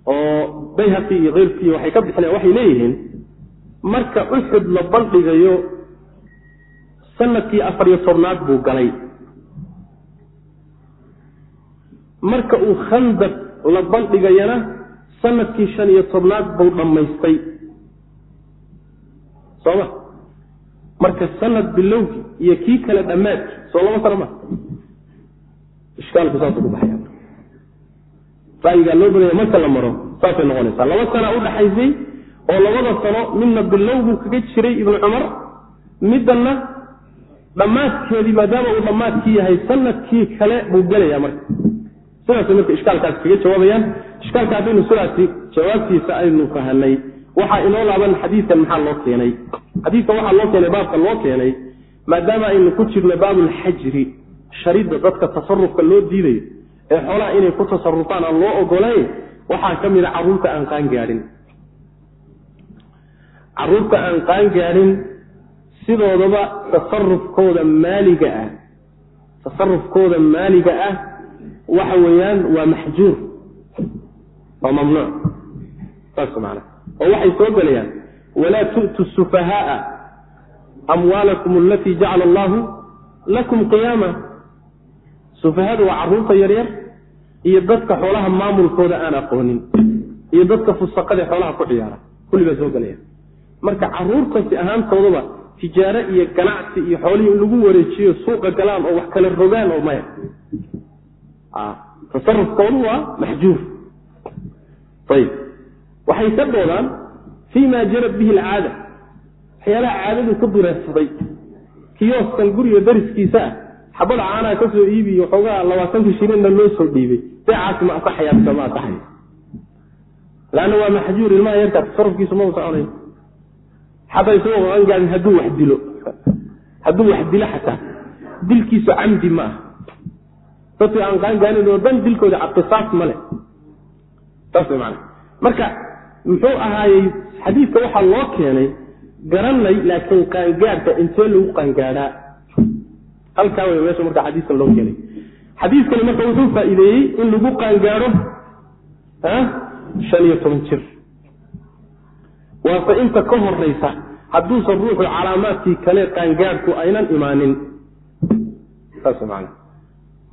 oo bayhaqi iyo keyrkii waxay ka bixinayan waxay leeyihiin marka uxud la bandhigayo sannadkii afar iyo tobnaad buu galay. Marka uu khandaq la bandhigayana sannadkii shan iyo tobnaad buu dhammaystay. Sooma marka sanad bilowgii iyo kii kale dhammaadkii soo laba sano ma? Ishkaalku saasuu ku baxaya ra'yigaa loo badanya marka la maro saasay noqonaysaa. Laba sana udhaxaysay oo labada sano midna bilow buu kaga jiray ibnu cumar middanna dhammaadkeedii maadaama uu dhammaadkii yahay. Sanadkii kale buu gelayaa marka. Sidaasay marka ishkaalkaas kaga jawaabayaan. Ishkaalka haddaynu sidaasi jawaabtiisa aynu fahanay. Waxaa inoo laaban xadiidkan maxaa loo keenay? Xadiidkan waxaa loo keenay baabka loo keenay maadaama aynu ku jirno baabulxajri sharidda dadka tasarufka loo diidayo ee xoolaha inay ku tasarufaan aan loo ogolayn waxaa ka mid a carruurta aan qaangaadhin carruurta aan qaangaadhin sidoodaba tasarufkooda maaliga ah. Tasarufkooda maaliga ah waxa weeyaan waa maxjuur. Waa mamnuuc. Saas maana oo waxay soo gelayaan walaa tu'tu sufahaaa amwaalakum alatii jacala allahu lakum qiyaama. Sufahadu waa carruurta yaryar iyo dadka xoolaha maamulkooda aan aqoonin iyo dadka fusaqada xoolaha ku ciyaara. Kulli baa soo gelaya marka carruurtasi ahaantoodaba tijaaro iyo ganacsi iyo xoolihii in lagu wareejiyo suuqa galaan oo wax kala rogaan oo maya. Tasarufkoodu waa maxjuur. Ayib. Waxay ka doodaan fii ma jarad bihi alcaada. Waxyaalaha caadadu ku dureersaday kiyooskan guriga dariskiisa ah. Xabada caanaha ka soo iibiyo waxoogaa labaatanka shilinna loo soo dhiibay. Beecaasi ma asaxaya mise ma asaxaya laanna waa maxjuur ilmaha yarkaa tasarufkiisu ma soconayo xataa isagoo angaadin hadduu wax dilo. Hadduu wax dilo xataa. Dilkiisu camdi ma aha dadkii aan qaangaanin oo dhan dilkooda qisaas ma leh. Saas maana marka muxuu ahaayey xadiidka waxaa loo keenay garanay laakiin qaangaadhka intee lagu qaangaadhaa halkaa way meesha marka xadiiskan loo keenay. Xadiiskani marka wuxuu faa'iideeyey in lagu qaangaadho shan iyo toban jir waase inta ka horaysa hadduusan ruuxu calaamaadkii kale qaangaadhku aynan imaanin. Saas man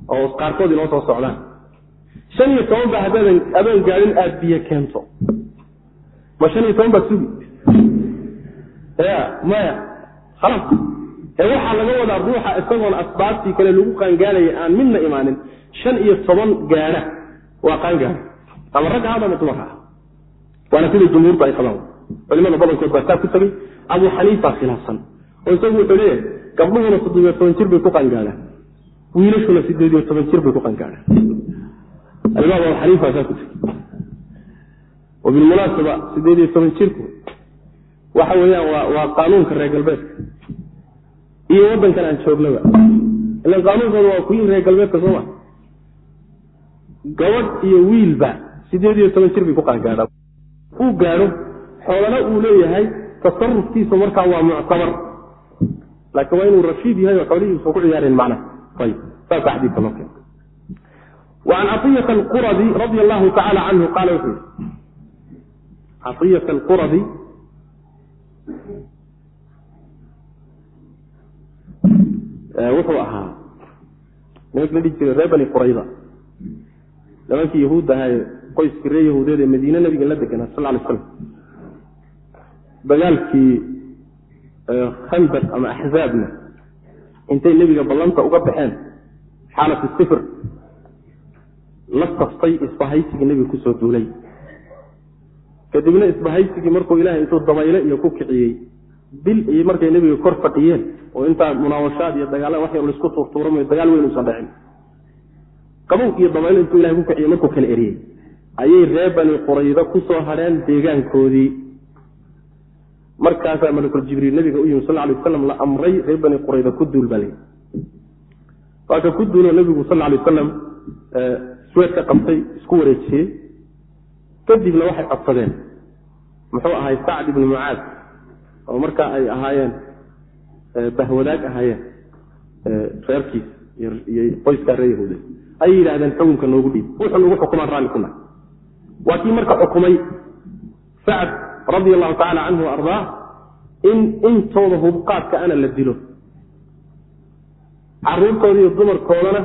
oo qaarkood inoo soo socdaan. Shan iyo toban ba haddaadan adaan gaadhin aada biyo keento. Ma shan iyo toban baad sugi? Ya maya khalas ee waxaa laga wadaa ruuxa isagoon asbaabtii kale lagu qaangaadhaya aan midna imaanin. Shan iyo toban gaadha. Waa qaangaadha ama rag ahaad ama dumar ah waana sida jumhuurta ay qabaan culimada badankood baa taa ku tagay abu xaniifa khilaafsan. Oo isagu wuxuu leeyahay gabdhuhuna toddobiyo toban jir bay ku qaangaadhaan wiilashuna sideed iyo toban jir bay ku qaangaadhaan alimaam abu xaniifa saa ku tegey wabilmunaasaba sideed iyo toban jirku waxa weeyaan waa waa qaanuunka reer galbeedka. Iyo waddankan aan joognaba. Ilan qaanuunkooda waa kuyiin reer galbeedka sooma gabadh iyo wiilba sideed iyo toban jir bay ku qaangaadha uu gaadho xoolana uu leeyahay tasarufkiisa markaa waa muctabar laakiin waa inuu rashiid yahay oo xoolihiiusan ku ciyaareen macnaha ayb saasa xadiidka loo keena wacan cafiyata alquradi radia allahu tacala canhu qaala wuxuu yihi cafiyata alquradi wuxuu ahaa nimanka la dhihi jiray reer bani qurayda nimankii yahuud ahaa qoyskii reer yahuudeed ee madiine nabiga la deganaa sal ly slam dagaalkii khandaq ama axzaabna intay nebiga ballanta uga baxeen xaalat sifr la saftay isbahaysigii nebiga ku soo duulay. Kadibna isbahaysigii markuu ilahay intuu dabayle iyo ku kiciyey bil iyo markay nebiga kor fadhiyeen oo intaa munaawashaad iyo dagaala wax yar la isku tuurtuuramayo dagaal weyn uusan dhacin qabow iyo dabayle intuu ilahay ku kiciyey markuu kala eriyey ayay reer bani quraydo ku soo hadheen deegaankoodii markaasaa malakul jibriil nabiga u yimi sal lay waslam la amray reer bani qurayda ku duul baa waa ka ku duuloo nabigu sal lay wasalam sweed ka qabtay isku wareejiyey. Kadibna waxay qabsadeen. Muxuu ahay sacd ibni mucaad oo markaa ay ahaayeen bahwadaag ahaayeen reerkiis iyo qoyskaa reer yahuude ayay yidhahdeen xukunka noogu dhiib. Wuxuu nagu xukumaan raalli ku nahay waa kii marka xukumay radia allahu tacala canhu wa ardaa in intooda hubqaadka ana la dilo. Caruurtooda iyo dumarkoodana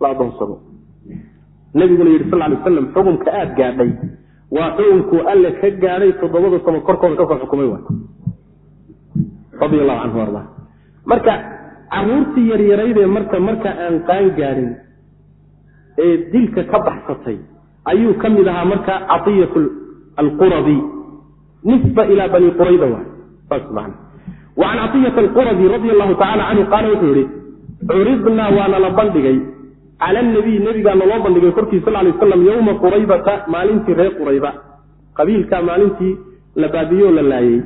la adoonsado nabiguna yidhi sal lay waslam xukumka aada gaadhay waa xukunkuu alle ka gaadhay toddobada samo korkooda ka soo xukumay waay. Radi allahu canhu arda marka caruurtii yaryaraydee marka marka aan qaan gaadhin ee dilka ka baxsatay ayuu ka mid ahaa marka caiyat alquradi nisba ilaa bani qurayda waay. Can caiyat alquradi radi allahu tacala canhu qaala wuxuu yihi curidnaa waana la bandhigay. Cala nabiy nabigaa naloo bandhigay korkii sal lay waslam yowma quraybata maalintii reer qurayba. Qabiilkaa maalintii la baabiyo la laayey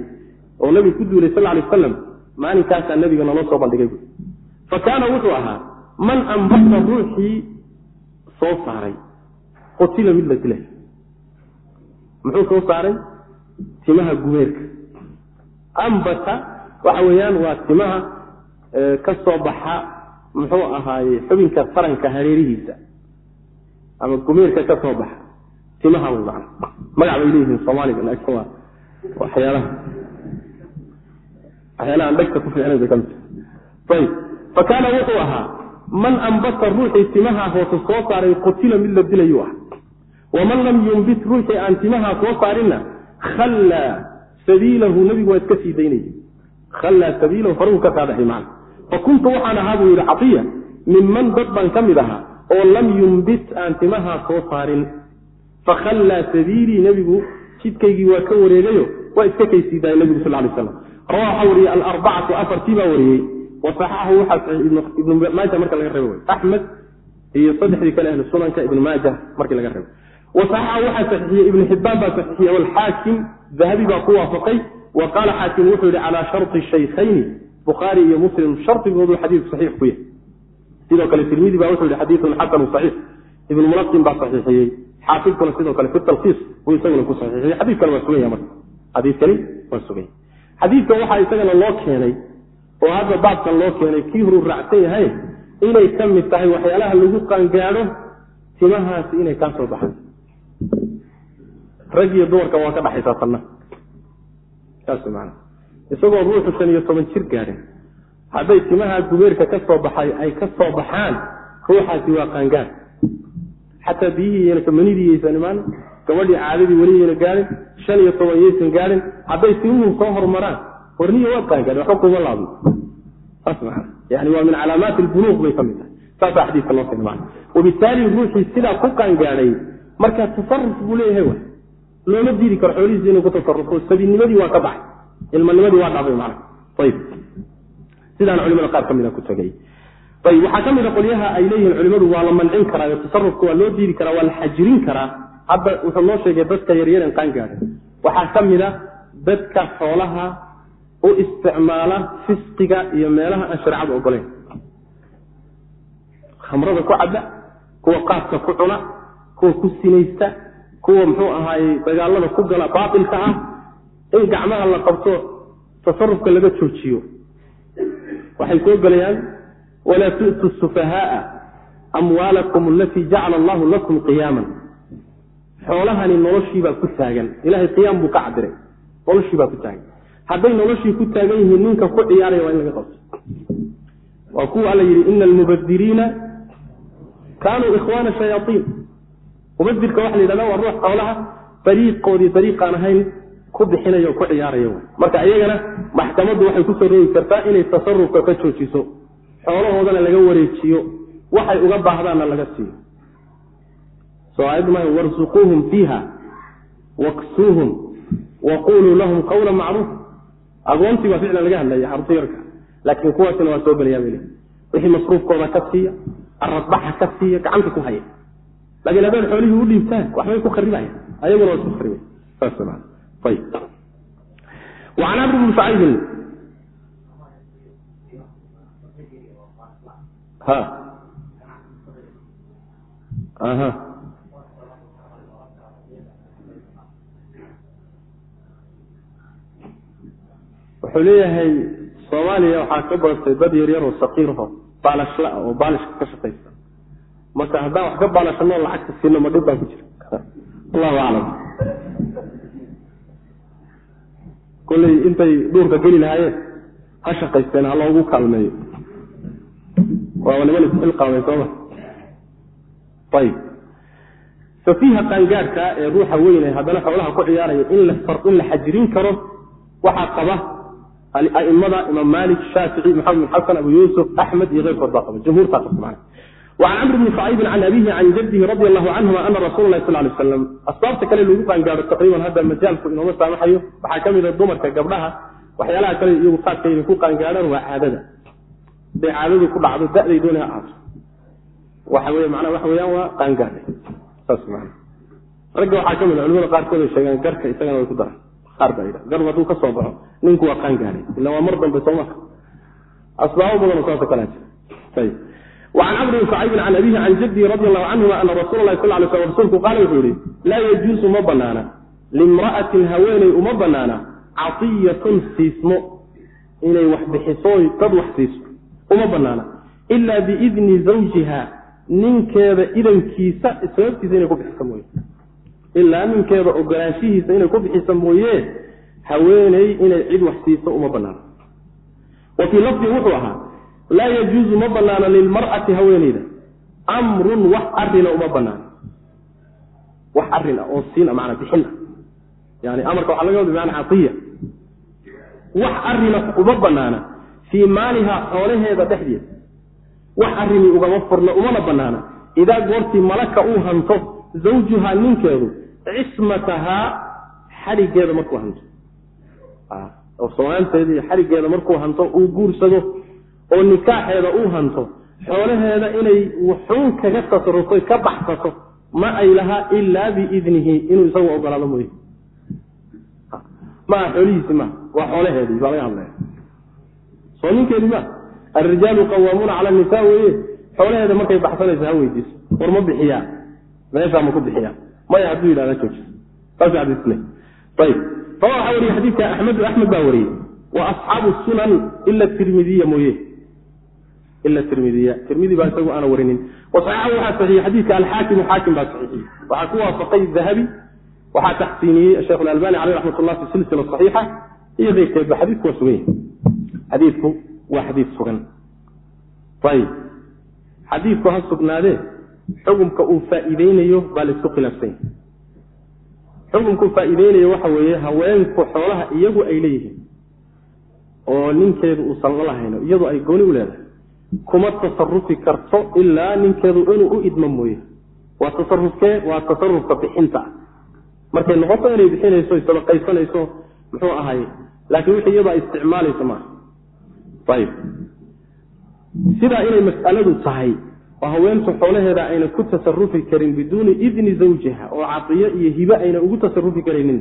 oo nabigu ku duulay sal lay wasalam maalinkaasaa nabiga naloo soo bandhigay. Fa kaana wuxuu ahaa man ambata ruuxii soo saaray. Qutila mid la dilay. Muxuu soo saaray timaha gumeerka ambata waxa weeyaan waa timaha ka soo baxa muxuu ahaaye xubinka faranka hareerihiisa. Ama gumeerka ka soo baxa. Timaha wy man magac bay leeyihiin soomaaliga laakiin waa waxyaalaha. Waxyaalaha dhegta ku fiicnayn bay ka mid ayib fa kaana wuxuu ahaa man ambata ruuxii timaha hoose soo saaray qutila mid la dilayuu ah. Waman lam yumbit ruuxii aan timaha soo saarinna khallaa sabiilahu nebigu waa iska sii daynaya khallaa sabiilahu faruhu ka qaadaxay macna. Fa waxaan ahaa buu yidhi caiya minman dad baan ka mid ahaa oo lam yumbit aan timahaa soo saarin. Fakhallaa sabiilii nebigu jidkaygii waa ka wareegayo waa iska kaysii daayay nebigu sal lay slam rawa waxaa wariyey alarbacatu afartii baa wariyey. Wasaxaxu waxaa saxiix ibnu maaja marka laga reebo axmed iyo saddexdii kale ahlu sunanka ibnu maaja markii laga reebo wasaxaxa waxaa saxiixiyey ibnu xibbaan baa saxiixiyey walxaakim dahabi baa ku waafaqay. Wa qaala xaakim wuxuu yihi calaa sharti shaykhayni bukhaari iyo muslim shardigoodu xadiidku saxiix ku yahay. Sidoo kale tirmidi baa wuxuu yihi xadiidun xasanu saxiix. Ibnu mulaqin baa saxiixiyey. Xaafidkuna sidoo kale fi talkiis buu isaguna ku saxiixiyey. Xadiidkana waa suganya marka. Xadiidkani waa suganya xadiidkan waxaa isagana loo keenay oo hadda baabkan loo keenay kii horuu raacsan yahay inay ka mid tahay waxyaalaha lagu qaangaadho timahaasi inay kaa soo baxaan rag iyo dumarka waa ka dhaxaysaa tanna saas maana. Isagoo ruuxu shan iyo toban jir gaadhin hadday timaha gubeerka ka soo baxay ay ka soo baxaan ruuxaasi waa qaangaad xataa biyihii manidii yaysan imaan gabadhii caadadii weli yayna gaadhin shan iyo toban yaysan gaadhin hadday timuhu soo hormaraan warniya waad qaangaadhin waxba kuma laabno saas maana. Yani waa min calaamaati lbuluuq bay ka mid tahay. Saasaa xadiidka loo keena maana wabitaali ruuxii sidaa ku qaangaadhay marka tasaruf buu leeyahay looma diidi karo xoolihiisi inuu ku tasarufo sabiinimadii waa ka baxay ilmanimadii waa dhaafay macna ayib sidaana culimada qaar ka mida ku tegay ayb waxaa ka mid a qolyaha ay leeyihiin culimadu waa la mancin karaa tasarufka waa loo diidi karaa waa la xajirin karaa. Hadda wuxuu noo sheegay dadka yaryaren qaangaadha. Waxaa ka mid a dadka xoolaha u isticmaala fisqiga iyo meelaha aan shareecadu ogolayn. Khamrada ku cadda kuwa qaadka ku cuna kuwa ku sinaysta kuwa muxuu ahaaye dagaalada ku gala baatilka ah in gacmaha la qabto tasarufka laga joojiyo. Waxay soo gelayaan walaa tu'tu sufahaaa amwaalakum alatii jacala allahu lakum qiyaaman. Xoolahani noloshiibaa ku taagan. Ilahay qiyaam buu ka cabiray noloshiibaa ku taagan. Hadday noloshii ku taagan yihiin ninka ku ciyaaraya waa in laga qabto. Waa kuwa alla yidhi ina almubadiriina kaanuu ikhwaana shayaaiin mubadirka waxa la yidhahda waa ruux xoolaha dariiqoodii dariiqaan ahayn ku bixinaya oo ku ciyaaraya marka iyagana maxkamaddu waxay ku soo rogi kartaa inay tasarufka ka joojiso. Xoolahoodana laga wareejiyo. Waxay uga baahdaanna laga siiyo. Soo aayaddu maaha warsuquuhum fiiha waksuuhum waquluu lahum qawla macruuf. Agoontii baa ficlan laga hadlaya xarunta yarka. Laakiin kuwaasina waa soo gelayaa leeyihiin wixii masruufkooda ka siiya aradbaxa ka siiya gacanta ku haya laakiin haddaad xoolihii u dhiibtaan waxbay ku kharibayan ayaguna waa isku ayib. Wacan amr bni shucaybin ha. Aha. Wuxuu leeyahay soomaaliya waxaa ka badatay dad yaryar oo sakiiraho baalashla oo baalishka ka shaqaysa marka haddaan wax ka baalashano lacagta siino ma dhib baa ku jira allahu aclam. Kolley intay dhuurka geli lahaayeen ha shaqaysteen ha loogu kaalmeeyo. Waaba niman isxilqaamay sooma ayib safiiha qaangaadhka ee ruuxa weyne haddana xoolaha ku ciyaaraya in la in la xajirin karo waxaa qaba aimada imaam malik shaafici maxamed bin xasan abu yuusuf axmed iyo keyrkood baa qaba. Jumhuurtaa qabta macana wacan camr bni shucaybin can abihi can jaddihi radi allahu canhuma ana rasula lahi sal lay slam asbaabta kale lagu qaangaado taqriiban hadda majaalku inooma saamaxayo waxaa ka mid a dumarka gabdhaha waxyaalaha kale iyagu qaadka inay ku qaangaadhaan waa caadada. Haday caadadu ku dhacdo daday dooni ha ahaato. Waxa manaa waxa weyaan waa qaangaadhay saas man ragga waxaa ka mid a culimada qaarkood ay sheegaan garka isagana way ku daran qaar baa yidha gar hadduu ka soo baxo ninku waa qaangaadhay illa waa mar dambe soo maha asbaabo badanoo saasoo kalaa jira an camr bn sacibin can abihi can jaddihi radi allahu canhuma ana rasuula sal lay sl rsulku qaala wuxuu yihi laa yajuusu ma banaana limra'atin haweeney uma banaana caطiyatun siismo inay wax bixiso dad wax siiso uma banaana ila biidni zawjiha ninkeeda idankiisa sababtiisa inay ku bixiso mooye ilaa ninkeeda ogolaanshihiisa inay ku bixiso mooye haweeney inay cid wax siiso uma banaana wa fii lafdin wuxuu ahaa laa yajuuzu ma banaana lilmar'ati haweeneyda. Amrun wax arina uma banaana wax arrin ah oo siin manaa bixin. Ah yani amarka waxaa laga wada bimana caiya wax arina uma banaana fii maaliha xoolaheeda dhexdeeda. Wax arini ugama furna umana banaana idaa goortii malaka uu hanto zawjuhaa ninkeedu cismatahaa xadhigeeda markuu hanto. Soomaanteeda iyo xadhigeeda markuu hanto uu guursado oo nikaaxeeda uu hanto xoolaheeda inay wuxuun kaga tasarufto ka baxsato ma ay lahaa ilaa biidnihi inuu isagu ogolaado mooye. Maa xoolihiisi maa waa xoolaheedii baa laga hadlaya. Soo ninkeedii ma alrijaalu qawaamuuna cala nisa weye xoolaheeda markay baxsanaysa ha weydiiso war ma bixiyaa meeshaa ma ku bixiyaa. Maya hadduu yidhahda jooji saas xadiisle ayib faa waxaa wariyey xadiidka axmedu axmed baa wariyey. Wa asxaabu sunan ila tirmidiya mooye ila tirmidiya tirmidi baa isagu aana warinin. Wasaxiixahu waxaa saxiixiyey xadiidka alxaakimu xaakim baa saxiixiyey waxaa ku waafaqay dahabi waxaa taxsiiniyey sheekh alalbani caleyh raxmat ullah fi silsila saxiixa iyo keyrkeedba xadiidku waa sugan yahay xadiidku waa xadiid sugan. Ayib xadiidku ha sugnaadee xukumka uu faa'iideynayo baa la isku khilaafsan yahay. Xukumkuu faa'iideynayo waxa weeye haweenku xoolaha iyagu ay leeyihiin oo ninkeedu uusan la lahayno ay gooni u leedahay kuma tasarufi karto ilaa ninkeedu inuu u idmo mooye. Waa tasarufkee waa tasarufka bixinta. Markay noqoto inay bixinayso sadaqaysanayso muxuu ahay? Laakiin wixii iyadu ay isticmaalayso maaha ayib. Sidaa inay mas'aladu tahay oo haweentu xoolaheeda ayna ku tasarufi karin biduuni idni zawjiha oo cadiyo iyo hibe ayna ugu tasarufi karaynin.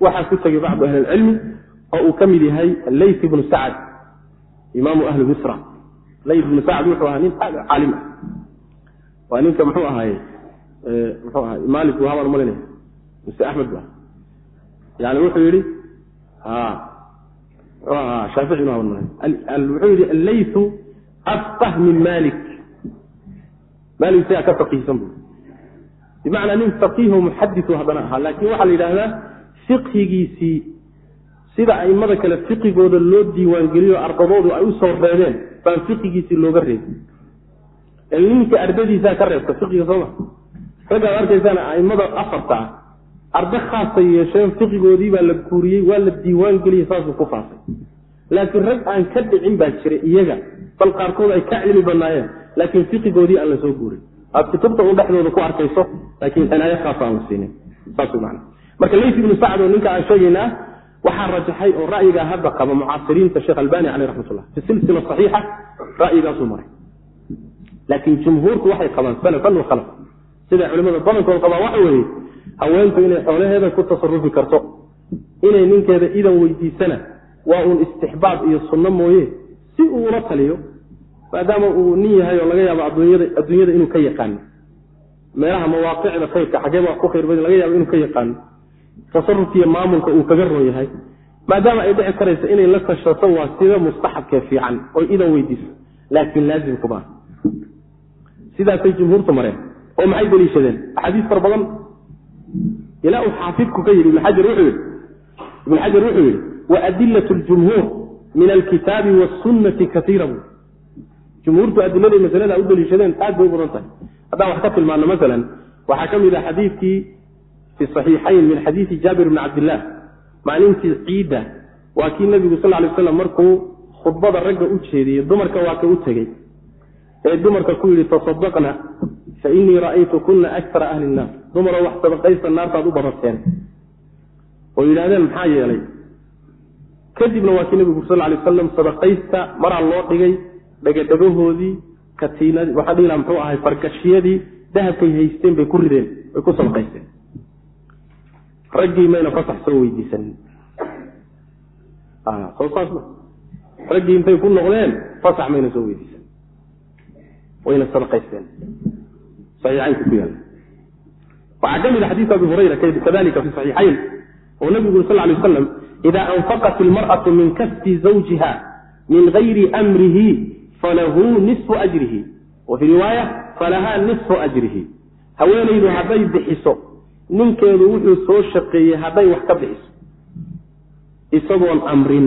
Waxaa ku tegay bacdu ahli ilcilmi oo uu ka mid yahay layth ibnu sacad imaamu ahli misra layth ibnu sacad wuxuu ahaa nin aad caalim ah. Waa ninka muxuu ahaaye muxuu ahaay malik bu habaan malinaya mise axmed ba yani wuxuu yihi muxuu ahaa shaafici nu haban malay wuxuu yihi allaythu afqah min malik malik isagaa ka faqiihsan bu bimacnaa nin faqiiho muxadisu haddana ahaa laakin waxaa la yidhahdaa fiqhigiisii sida aimada kale fiqigooda loo diiwaangeliyo ardadoodu ay u soo reebeen baan fiqigiisii looga reebin ninka ardadiisaa ka reebta fiqiga sooma raggaad arkaysaana aimada afarta ah ardo khaasay yeesheen fiqigoodii baa la guuriyey waa la diiwaan geliyey saasuu ku faafay laakiin rag aan ka dhicin baa jira iyaga bal qaarkood ay ka cilmi banaayeen laakiin fiqigoodii aan la soo guurin. Aad kutubta un dhexdooda ku arkayso laakiin cinaayo khaasa aan la siinin. Saas man marka lays ibnu sacd oo ninka aan sheegaynaa waxaa rajaxay oo ra'yigaa hadda qaba mucaasiriinta sheekh albani caleyh raxmatullah fi silsila saxiixa ra'yigaasuu maray. Laakiin jumhuurtu waxay qabaan salafan wa khalaf. Siday culimada badankood qabaan waxa weeye haweentu inay xoolaheeda ku tasarufi karto inay ninkeeda idan weydiisana waa uun istixbaab iyo sunno mooye si uu ula taliyo maadaama uu nin yahay oo laga yaabo adduunyada inuu ka yaqaano. Meelaha mawaaqicda khayrka xageeba ku khayr laga yaabo inuu ka yaqaano tasarufkiiyo maamulka uu kaga roon yahay maadaama ay dhici karayso inay la tashato waa sida mustaxabkee fiican oy idan weydiiso laakiin laazimkuma sidaasay jumhuurtu mareen oo maxay daliishadeen axaadiis fara badan. Ilaa uu xaafidku ka yidhi ibn xajar wuxuu yidhi ibn xajar wuxuu yidhi waadilat ljumhuur min alkitaabi wasunnati kaiira bu jumhuurtu adiladay masalada u daliishadeen aad bay u badan tahay. Haddaan wax ka tilmaano masalan waxaa ka mid ah xadiidkii fi saxiixayn min xadiidi jaabir bni cabdillaah maalintii ciidda waa kii nebigu sal lay slam markuu khudbada ragga u jeediyey dumarka waa ka u tegey ee dumarka ku yidhi tasadaqna fa inii ra'aytu kuna akara ahli nnaar dumaroo wax sadaqaysta naartaad u badateen oo yidhahdeen maxaa yeelay kadibna waa kii nebigu sal lay wasalam sadaqaysta maraa loo dhigay dhegadhegahoodii katiinadii waxaa dhihi laha muxuu ahay fargashiyadii dahabkay haysteen bay ku rideen way ku sadaqaysteen raggii mayna fasax soo weydiisanin soo saas ma. Raggii intay ku noqdeen fasax mayna soo weydiisanin wayna sadaqaysteen saxiixaynka ku yaalla waxaa ka mid a xadiis abi hurayra kadalika fi saxiixayn oo nabigu uri sal lay wasalam ida anfaqat ilmar'atu min kasbi zawjiha min gayri amrihi falahu nisfu ajrihi. Wa fii riwaaya falahaa nisfu ajrihi. Haweenaydu hadday bixiso ninkeedu wuxuu soo shaqeeyey hadday wax ka bixiso. Isagoon amrin.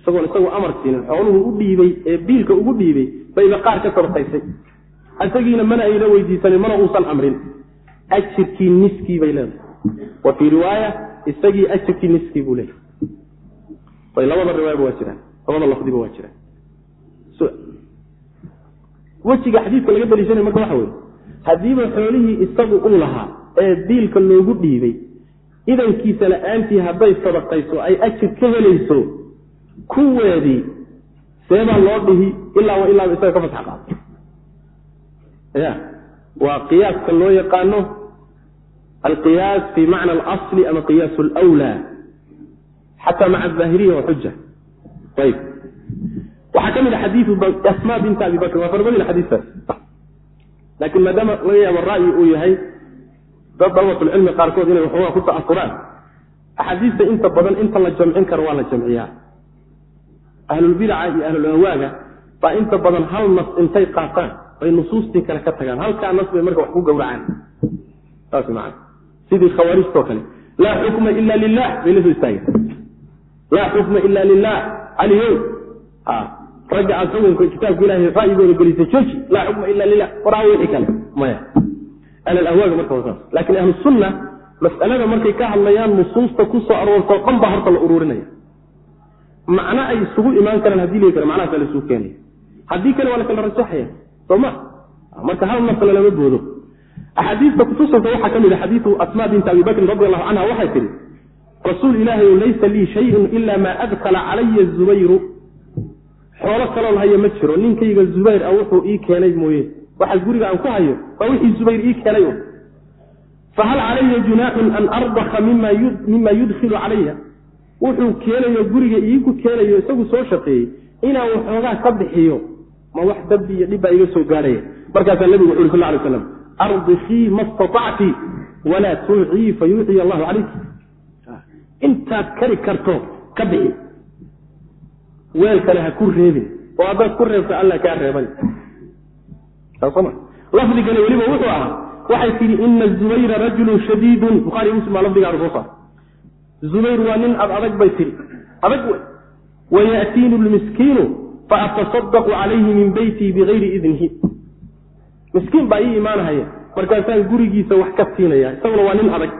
Isagoon isagoo amar siinin. Xooluhu u dhiibay ee biilka ugu dhiibay bayba qaar ka sadaqaysay isagiina mana ayna weydiisanin mana uusan amrin. Ajirkii niskii bay leedahay. Wa fii riwaaya isagii ajirkii niskii buu leeyahay. Labada riwaayaba waa jiraan labada lafdiba waa jiraan. Wejiga xadiidka laga daliishanay marka waxa weye haddiiba xoolihii isagu u lahaa ee biilka loogu dhiibay idankiisa la'aantii hadday sadaqayso ay ajir ka helayso kuweedii seebaa loo dhihi ilaa wa ilaaba isaga ka fasax qaado. Ya waa qiyaaska loo yaqaano alqiyaas fi macna alasli ama qiyaas alwlaa xataa maca azaahiriya wa ayb waxaa ka mid a xadiiu asma binta abi bakr waa farbadin xadiistaas laakiin maadaama laga yaabo ra'yi uu yahay dad dalabatulcilmi qaarkood inay waxoogaa ku ta'asuraan axaadiista inta badan inta la jamcin karo waa la jamciyaa. Ahlulbidaca iyo ahlulahwaaga baa inta badan hal nas intay qaataan bay nusuustii kale ka tagaan. Halkaa nas bay marka wax ku gowracaan. Saas maana sidii khawaarijtoo kale laa xukma ila lilah bay la soo laa xukma ila lilah aliyo ragga aad xukunka kitaabka ilahay ra'yigooda gelisay jooji laa xukma ila lilah waraa wixii kale maya. Ahlahwaaga marka waa saas. Ahlusunna mas'alada markay ka hadlayaan nusuusta ku soo dhan baa horta la ururinaya macno ay isugu imaan karaan haddii lii kara macnahaasa la isugu keenaya. Haddii kale waa la kala rajaxaya. Soo ma? Marka hal nasla lama boodo. Axaadiista kutusaysa waxaa ka mid a xadiidu asma binti abi bakrin radi allahu canha waxay tihi rasuul ilaahay laysa lii shayun ila maa adkala calaya zubayru xoolo kaloon hayo ma jiro. Ninkayga zubayr a wuxuu ii keenay mooye. Waxa guriga aan ku hayo waa wixii zubayr ii keenay fahal calaya junaaxun an ardaka mima yudkilu calaya wuxuu keenayo guriga iigu keenayo isagu soo shaqeeyey inaan waxoogaa ka bixiyo. Ma wax dambi iyo dhibbaa iga soo gaadhaya. Markaasaa nebigu wuxu uri sal lay slam ardikii ma statacti walaa tuucii fa yuuciy allahu calayk. Intaad kari karto ka bixi weelkale ha ku reebin. Oo haddaad ku reebto alla kaa reeban lafdigani weliba wuxuu ahaa waxay tidhi ina zubayra rajulun shadiidun. Buhaari muslim baa lafdigaanu soo saar zubayr waa nin ad adag bay tihi adag wey. Wayatiini lmiskiinu faatasadaqu calayhi min beytii bigayri idnihi. Miskiin baa ii imaanahaya. Markaasaan gurigiisa wax ka siinaya isaguna waa nin adag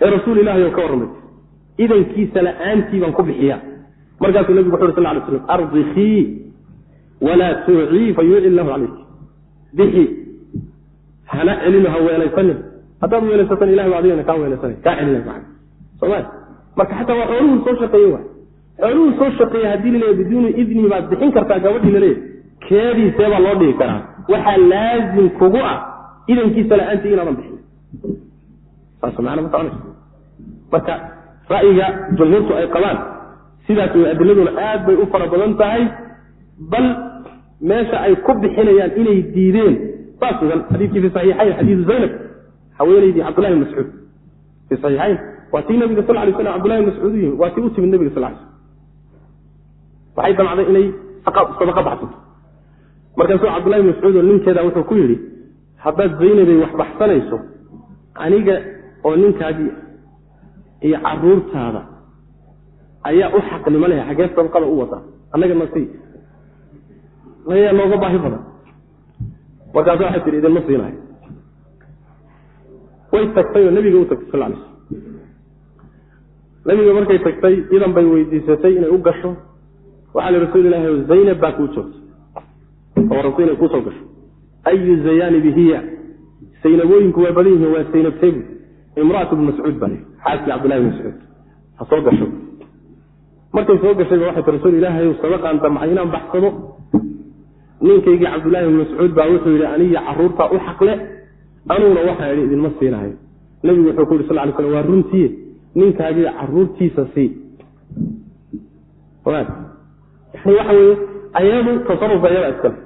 ee rasuul ilahi oo ka warramay. Idankiisa la'aantii baan ku bixiya markaasuu nabigu wuxu uri sal lay slam ardikii walaa tuucii fa yuuci illahu calayk bixi hana celino ha weelaysanin. Haddaad weelaysatan ilahi ba adigana kaa weelaysanay kaa celina maa marka xataa waa xooluhu soo shaqeeye wa xooluhu soo shaqeeye haddii laleeya biduuni idni baad bixin kartaa gabadhii laleeya keediisee baa loo dhigi karaa. Waxaa laazim kugu ah idankiisa la'aantii inaadan bixin. Saas macana ma soconayso marka ra'yiga jumhuurtu ay qabaan sidaas way adiladuna aad bay u fara badan tahay bal meesha ay ku bixinayaan inay diideen. Saa sugan xadiidkii fi saxiixayn xadiidu zaynab haweenaydii cabdullahi bn mascuud. Fi saxiixayn waa tii nabiga sal lay slam cabdullahi bn mascuud u yimi waa tii u timid nabiga sal lay slam waxay damcday inay sadaqa baxsato markaasuu cabdullahi mascuud oo ninkeeda wuxuu ku yidhi haddaad zaynabay wax baxsanayso aniga oo ninkaagii iyo caruurtaada ayaa u xaqnimo leh xaggee sadaqada u wada. Annaga nasii ayaa nooga baahi badan. Markaas waxay tihi idinma siinayo way tagtay oo nebiga u tagtay sal lay slam nebiga markay tagtay idan bay weydiisatay inay u gasho. Waxaa li rasuul ilahi zaynab baa kuu joogta oo rabta inay kuusoo gasho. Ayu zayaanibi hiya? Saynabooyinku waa badan yihiin waa saynab tebu imraatu bn mascuud baa xaaskii cabdullahi bn mascuud. Ha soo gasho markay soo gashayba waxay ti rasuul ilaahay sadaqaan damcay inaan baxsado? Ninkaygii cabdullaahi bn mascuud baa wuxuu yidhi aniya caruurtaa u xaqle anuguna waxaa idhi idinma siinahayo nebigu wuxuu ku yidhi sal lay slam waa runtiye ninkaagii caruurtiisa sii. Yani waxa weye ayadu tasarufka iyada iskale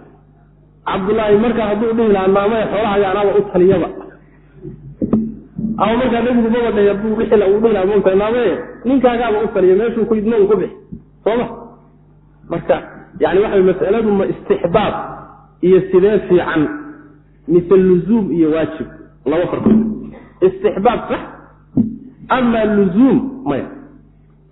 cabdullaahi markaa hadduu dhihi lahaa maamaya xoolahaga anaaba u taliyaba ama markaa nebigu mabadhay hadduu wixii uu dhihi lahaa mogtahay maamaye ninkaagaaba u taliya meeshuu ku idmo ku bixi sooma. Marka yani waxa masaladu ma istixbaab iyo sidee fiican mise luzuum iyo waajib laba farqo. Istixbaab sax ama luzuum maya.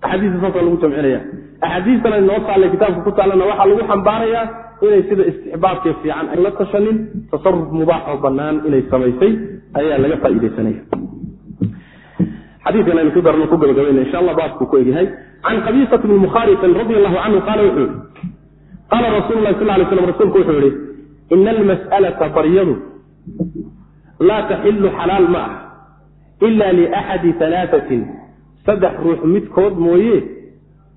Axaadiista saasa lagu jamcinaya axaadiistana noo taallay kitaabka ku taallana waxaa lagu xambaarayaa inay sida istixbaabkee fiican ay la tashanin tasaruf mubaax oo banaan inay samaysay ayaa laga faaidaysanaya xadiikan aynu ku darno ku gabagabayna insha allah baabku ku egyahay. Can qabisat bni mukhariqin radi allahu canhu qaala wuxuu yihi qaala rasuulu lahi sal lay slam rasuulku wuxuu yihi ina almas'alata baryadu laa taxilu xalaal ma ah ila liaxadi alaaatin saddex ruux midkood mooye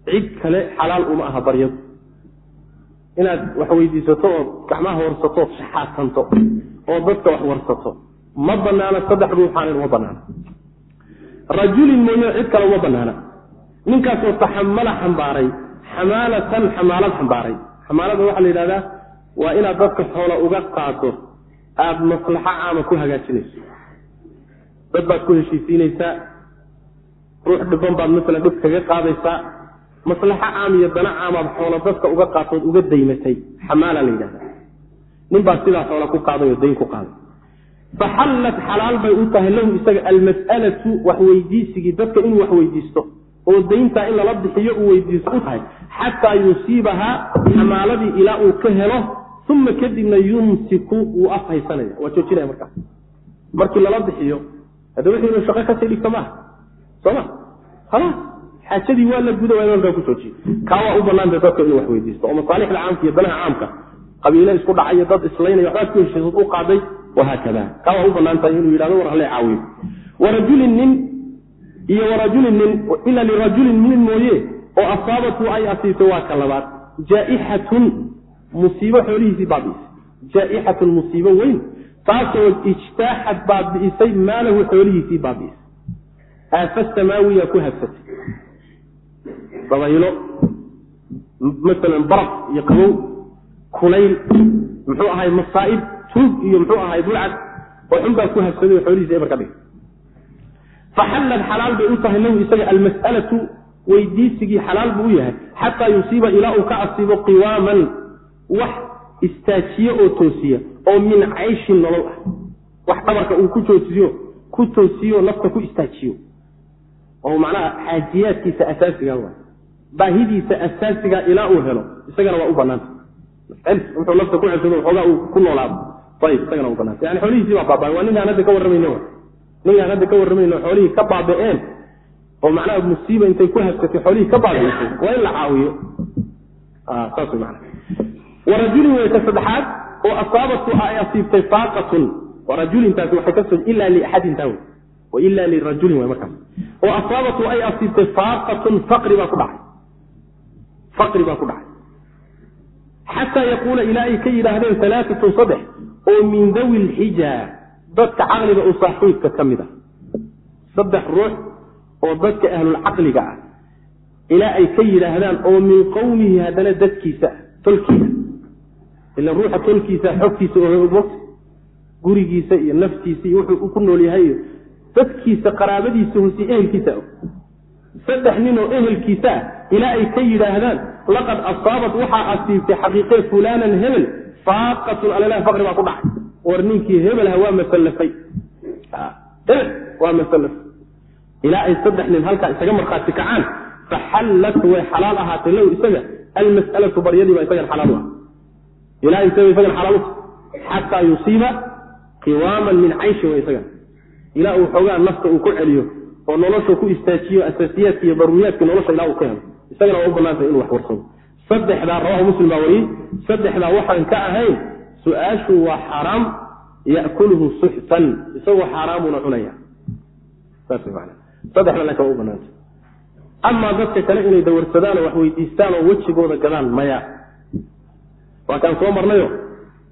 cid kale xalaal uma aha baryadu inaad wax weydiisato ood gacmaha warsato ood shaxaatanto oo dadka wax warsato ma banaana saddex ruuxaanin uma banaana rajulin mooye cid kale uma banaana ninkaasoo taxamala xambaaray xamaalatan xamaalad xambaaray. Xamaalada waxaa la yidhahdaa waa inaad dadka xoola uga qaado aada maslaxo caama ku hagaajinayso. Dad baad ku heshiisiinaysaa ruux dhiban baad masalan dhib kaga qaadaysaa maslaxo caam iyo dana caamaad xoola dadka uga qaatood uga daymatay. Xamaala la yidhahda nin baad sidaa xoola ku qaaday oo dayn ku qaaday faxallat xalaal bay u tahay lahu isaga almas'alatu wax weydiisigii dadka inuu wax weydiisto oo dayntaa in lala bixiyo uu weydiisto u tahay. Xataa yusiibahaa xamaaladii ilaa uu ka helo uma kadibna yumsiku wuu af haysanaya waa joojinaya markaas markii lala bixiyo hadda wixii inuu shaqo ka sii dhigto maaha sooma. Khalaas xaajadii waa la guda waa markaa ku joojiye kaa waa u banaanta dadka inuu wax weydiisto oo masaalixda caamka iyo danaha caamka qabiile isku dhacayo dad islaynaya waxbaad ku heshiisad u qaaday wahaakada kaa waa u banaan inuu yidhahdo war halee caawiyo warajulin nin iyo warajulin nin ila lirajulin nin mooye oo asaabatu ay asiibtay waa ka labaad jaaixatun musiibo xoolihiisii baabi'isay jaaixatun musiibo weyn taasoo ijtaaxad baabi'isay maalahu xoolihiisii baabi'isay aafa samaawiya ku habsatay dabaylo masalan baraf iyo qabow kulayl muxuu ahay masaa'ib tuug iyo muxuu ahay bulcad oo xun baa ku habsaday oo xoolihiisa ebar ka dhigay. Faxallad xalaal bay u tahay lahu isaga almas'alatu weydiisigii xalaal buu u yahay xataa yusiiba ilaa uu ka asiibo qiwaaman wax istaajiye oo toosiya oo min cayshin nolol ah. Wax dhabarka uu ku toosiyo ku toosiyo nafta ku istaajiyo. Oo macnaha xaajiyaadkiisa asaasiga waay. Baahidiisa asaasiga ilaa uu helo isagana waa u banaanta wuxuu nafta ku cesado xoogaa uu ku noolaado ayib isagana banaanta yani xoolihiisii baa baaba'ay waa ninkaan hadda ka warramayno. Ninkaan hadda ka warramayno xoolihii ka baaba'een. Oo macnaha musiiba intay ku habsatay xoolihii ka baabi'isay waa in la caawiyo. Saas wey macnaha. Warajulin wey ka saddexaad oo asaabatu ay asiibtay faaqatun warajulintaasi waxay ka soo ilaa liaxadin taa wey. Wa ilaa lirajulin way markaas oo asaabatu ay asiibtay faaqatun faqri baa ku dhacay. Faqri baa ku dhacay. Xataa yaquula ilaa ay ka yidhaahdeen alaaatun saddex oo min dawi lxija dadka caqliga u saaxiibka ka mid a saddex ruux oo dadka ahlulcaqliga ah. Ilaa ay ka yidhaahdaan oo min qowmihi haddana dadkiisa tolkiisa. Ila ruuxa tolkiisa xogtiisa oo gurigiisa iyo naftiisa iyo wuxuu ku nool yahay iyo dadkiisa qaraabadiisa hoose ehelkiisa. Og saddex nin oo ehelkiisa ah ilaa ay ka yidhaahdaan laqad asaabat waxaa asiibtay xaqiiqee fulanan hebel faaqatun alala faqri baa ku dhacay. War ninkii hebelha waa masallafay. Hebel waa masallaf ilaa ay saddex nin halkaa isaga markhaati kacaan faxallat way xalaal ahaatay lahu isaga. Almas'alatu baryadii baa isagan xalaal u ah ilaa isaga isagan xalaal u. Xataa yusiiba qiwaaman min cayshi wa isagan ilaa uu xoogaa nafta uu ku celiyo oo nolosha ku istaajiyo asaasiyaadka iyo daruuriyaadka nolosha ilaa uu ka helo. Isagana waa u banaantay inuu wax warsado saddexdaa rawahu muslim baa wariyey saddexdaa waxaan ka ahayn su'aashu waa xaaraam ya'kuluhu suxtan isagoo xaaraamuna cunaya. Saas man saddexda laakin waa u banaantay. Amaa dadka kale inay dawarsadaan wax weydiistaan oo wejigooda gadaan maya. Waa kaan soo marnayo?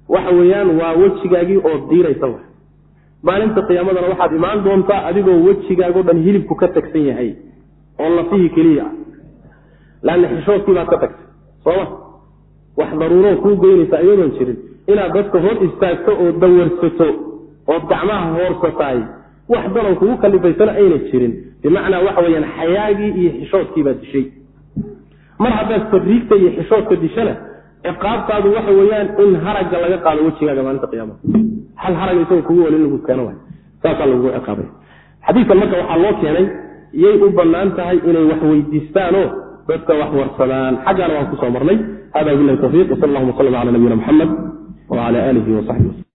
Waxa weeyaan waa wejigaagii oo diiraysa wa maalinta qiyaamadana waxaad imaan doontaa adigoo wejigaagoo dhan hilibku ka tagsan yahay oo lafihii keliya. Ah laanna xishoodkii baad ka tagtay sooma wax daruuroo kuu geynaysa iyadoon jirin. Inaad dadka hor istaagto oo dawarsato ood gacmaha hoorsataay wax danon kugu kalifaysana ayna jirin. Bimacnaa waxa weyaan xayaagii iyo xishoodkii baad dishay. Mar haddaad fariigta iyo xishoodka dishana ciqaabtaadu waxa weeyaan in haragga laga qaado wejigaaga maalinta qiyaamada. Hal harag isagoo kugu wali lagu keeno waay. Saasaa lagugu ciqaabay. Xadiidkan marka waxaa loo keenay yay u bannaan tahay inay wax weydiistaanoo dadka wax warsadaan xaggaana waan ku soo marnay. Hada bilahi tawfiiq wsal allahuma slm cala nabiyina muxamed wcala alihi wasaxbi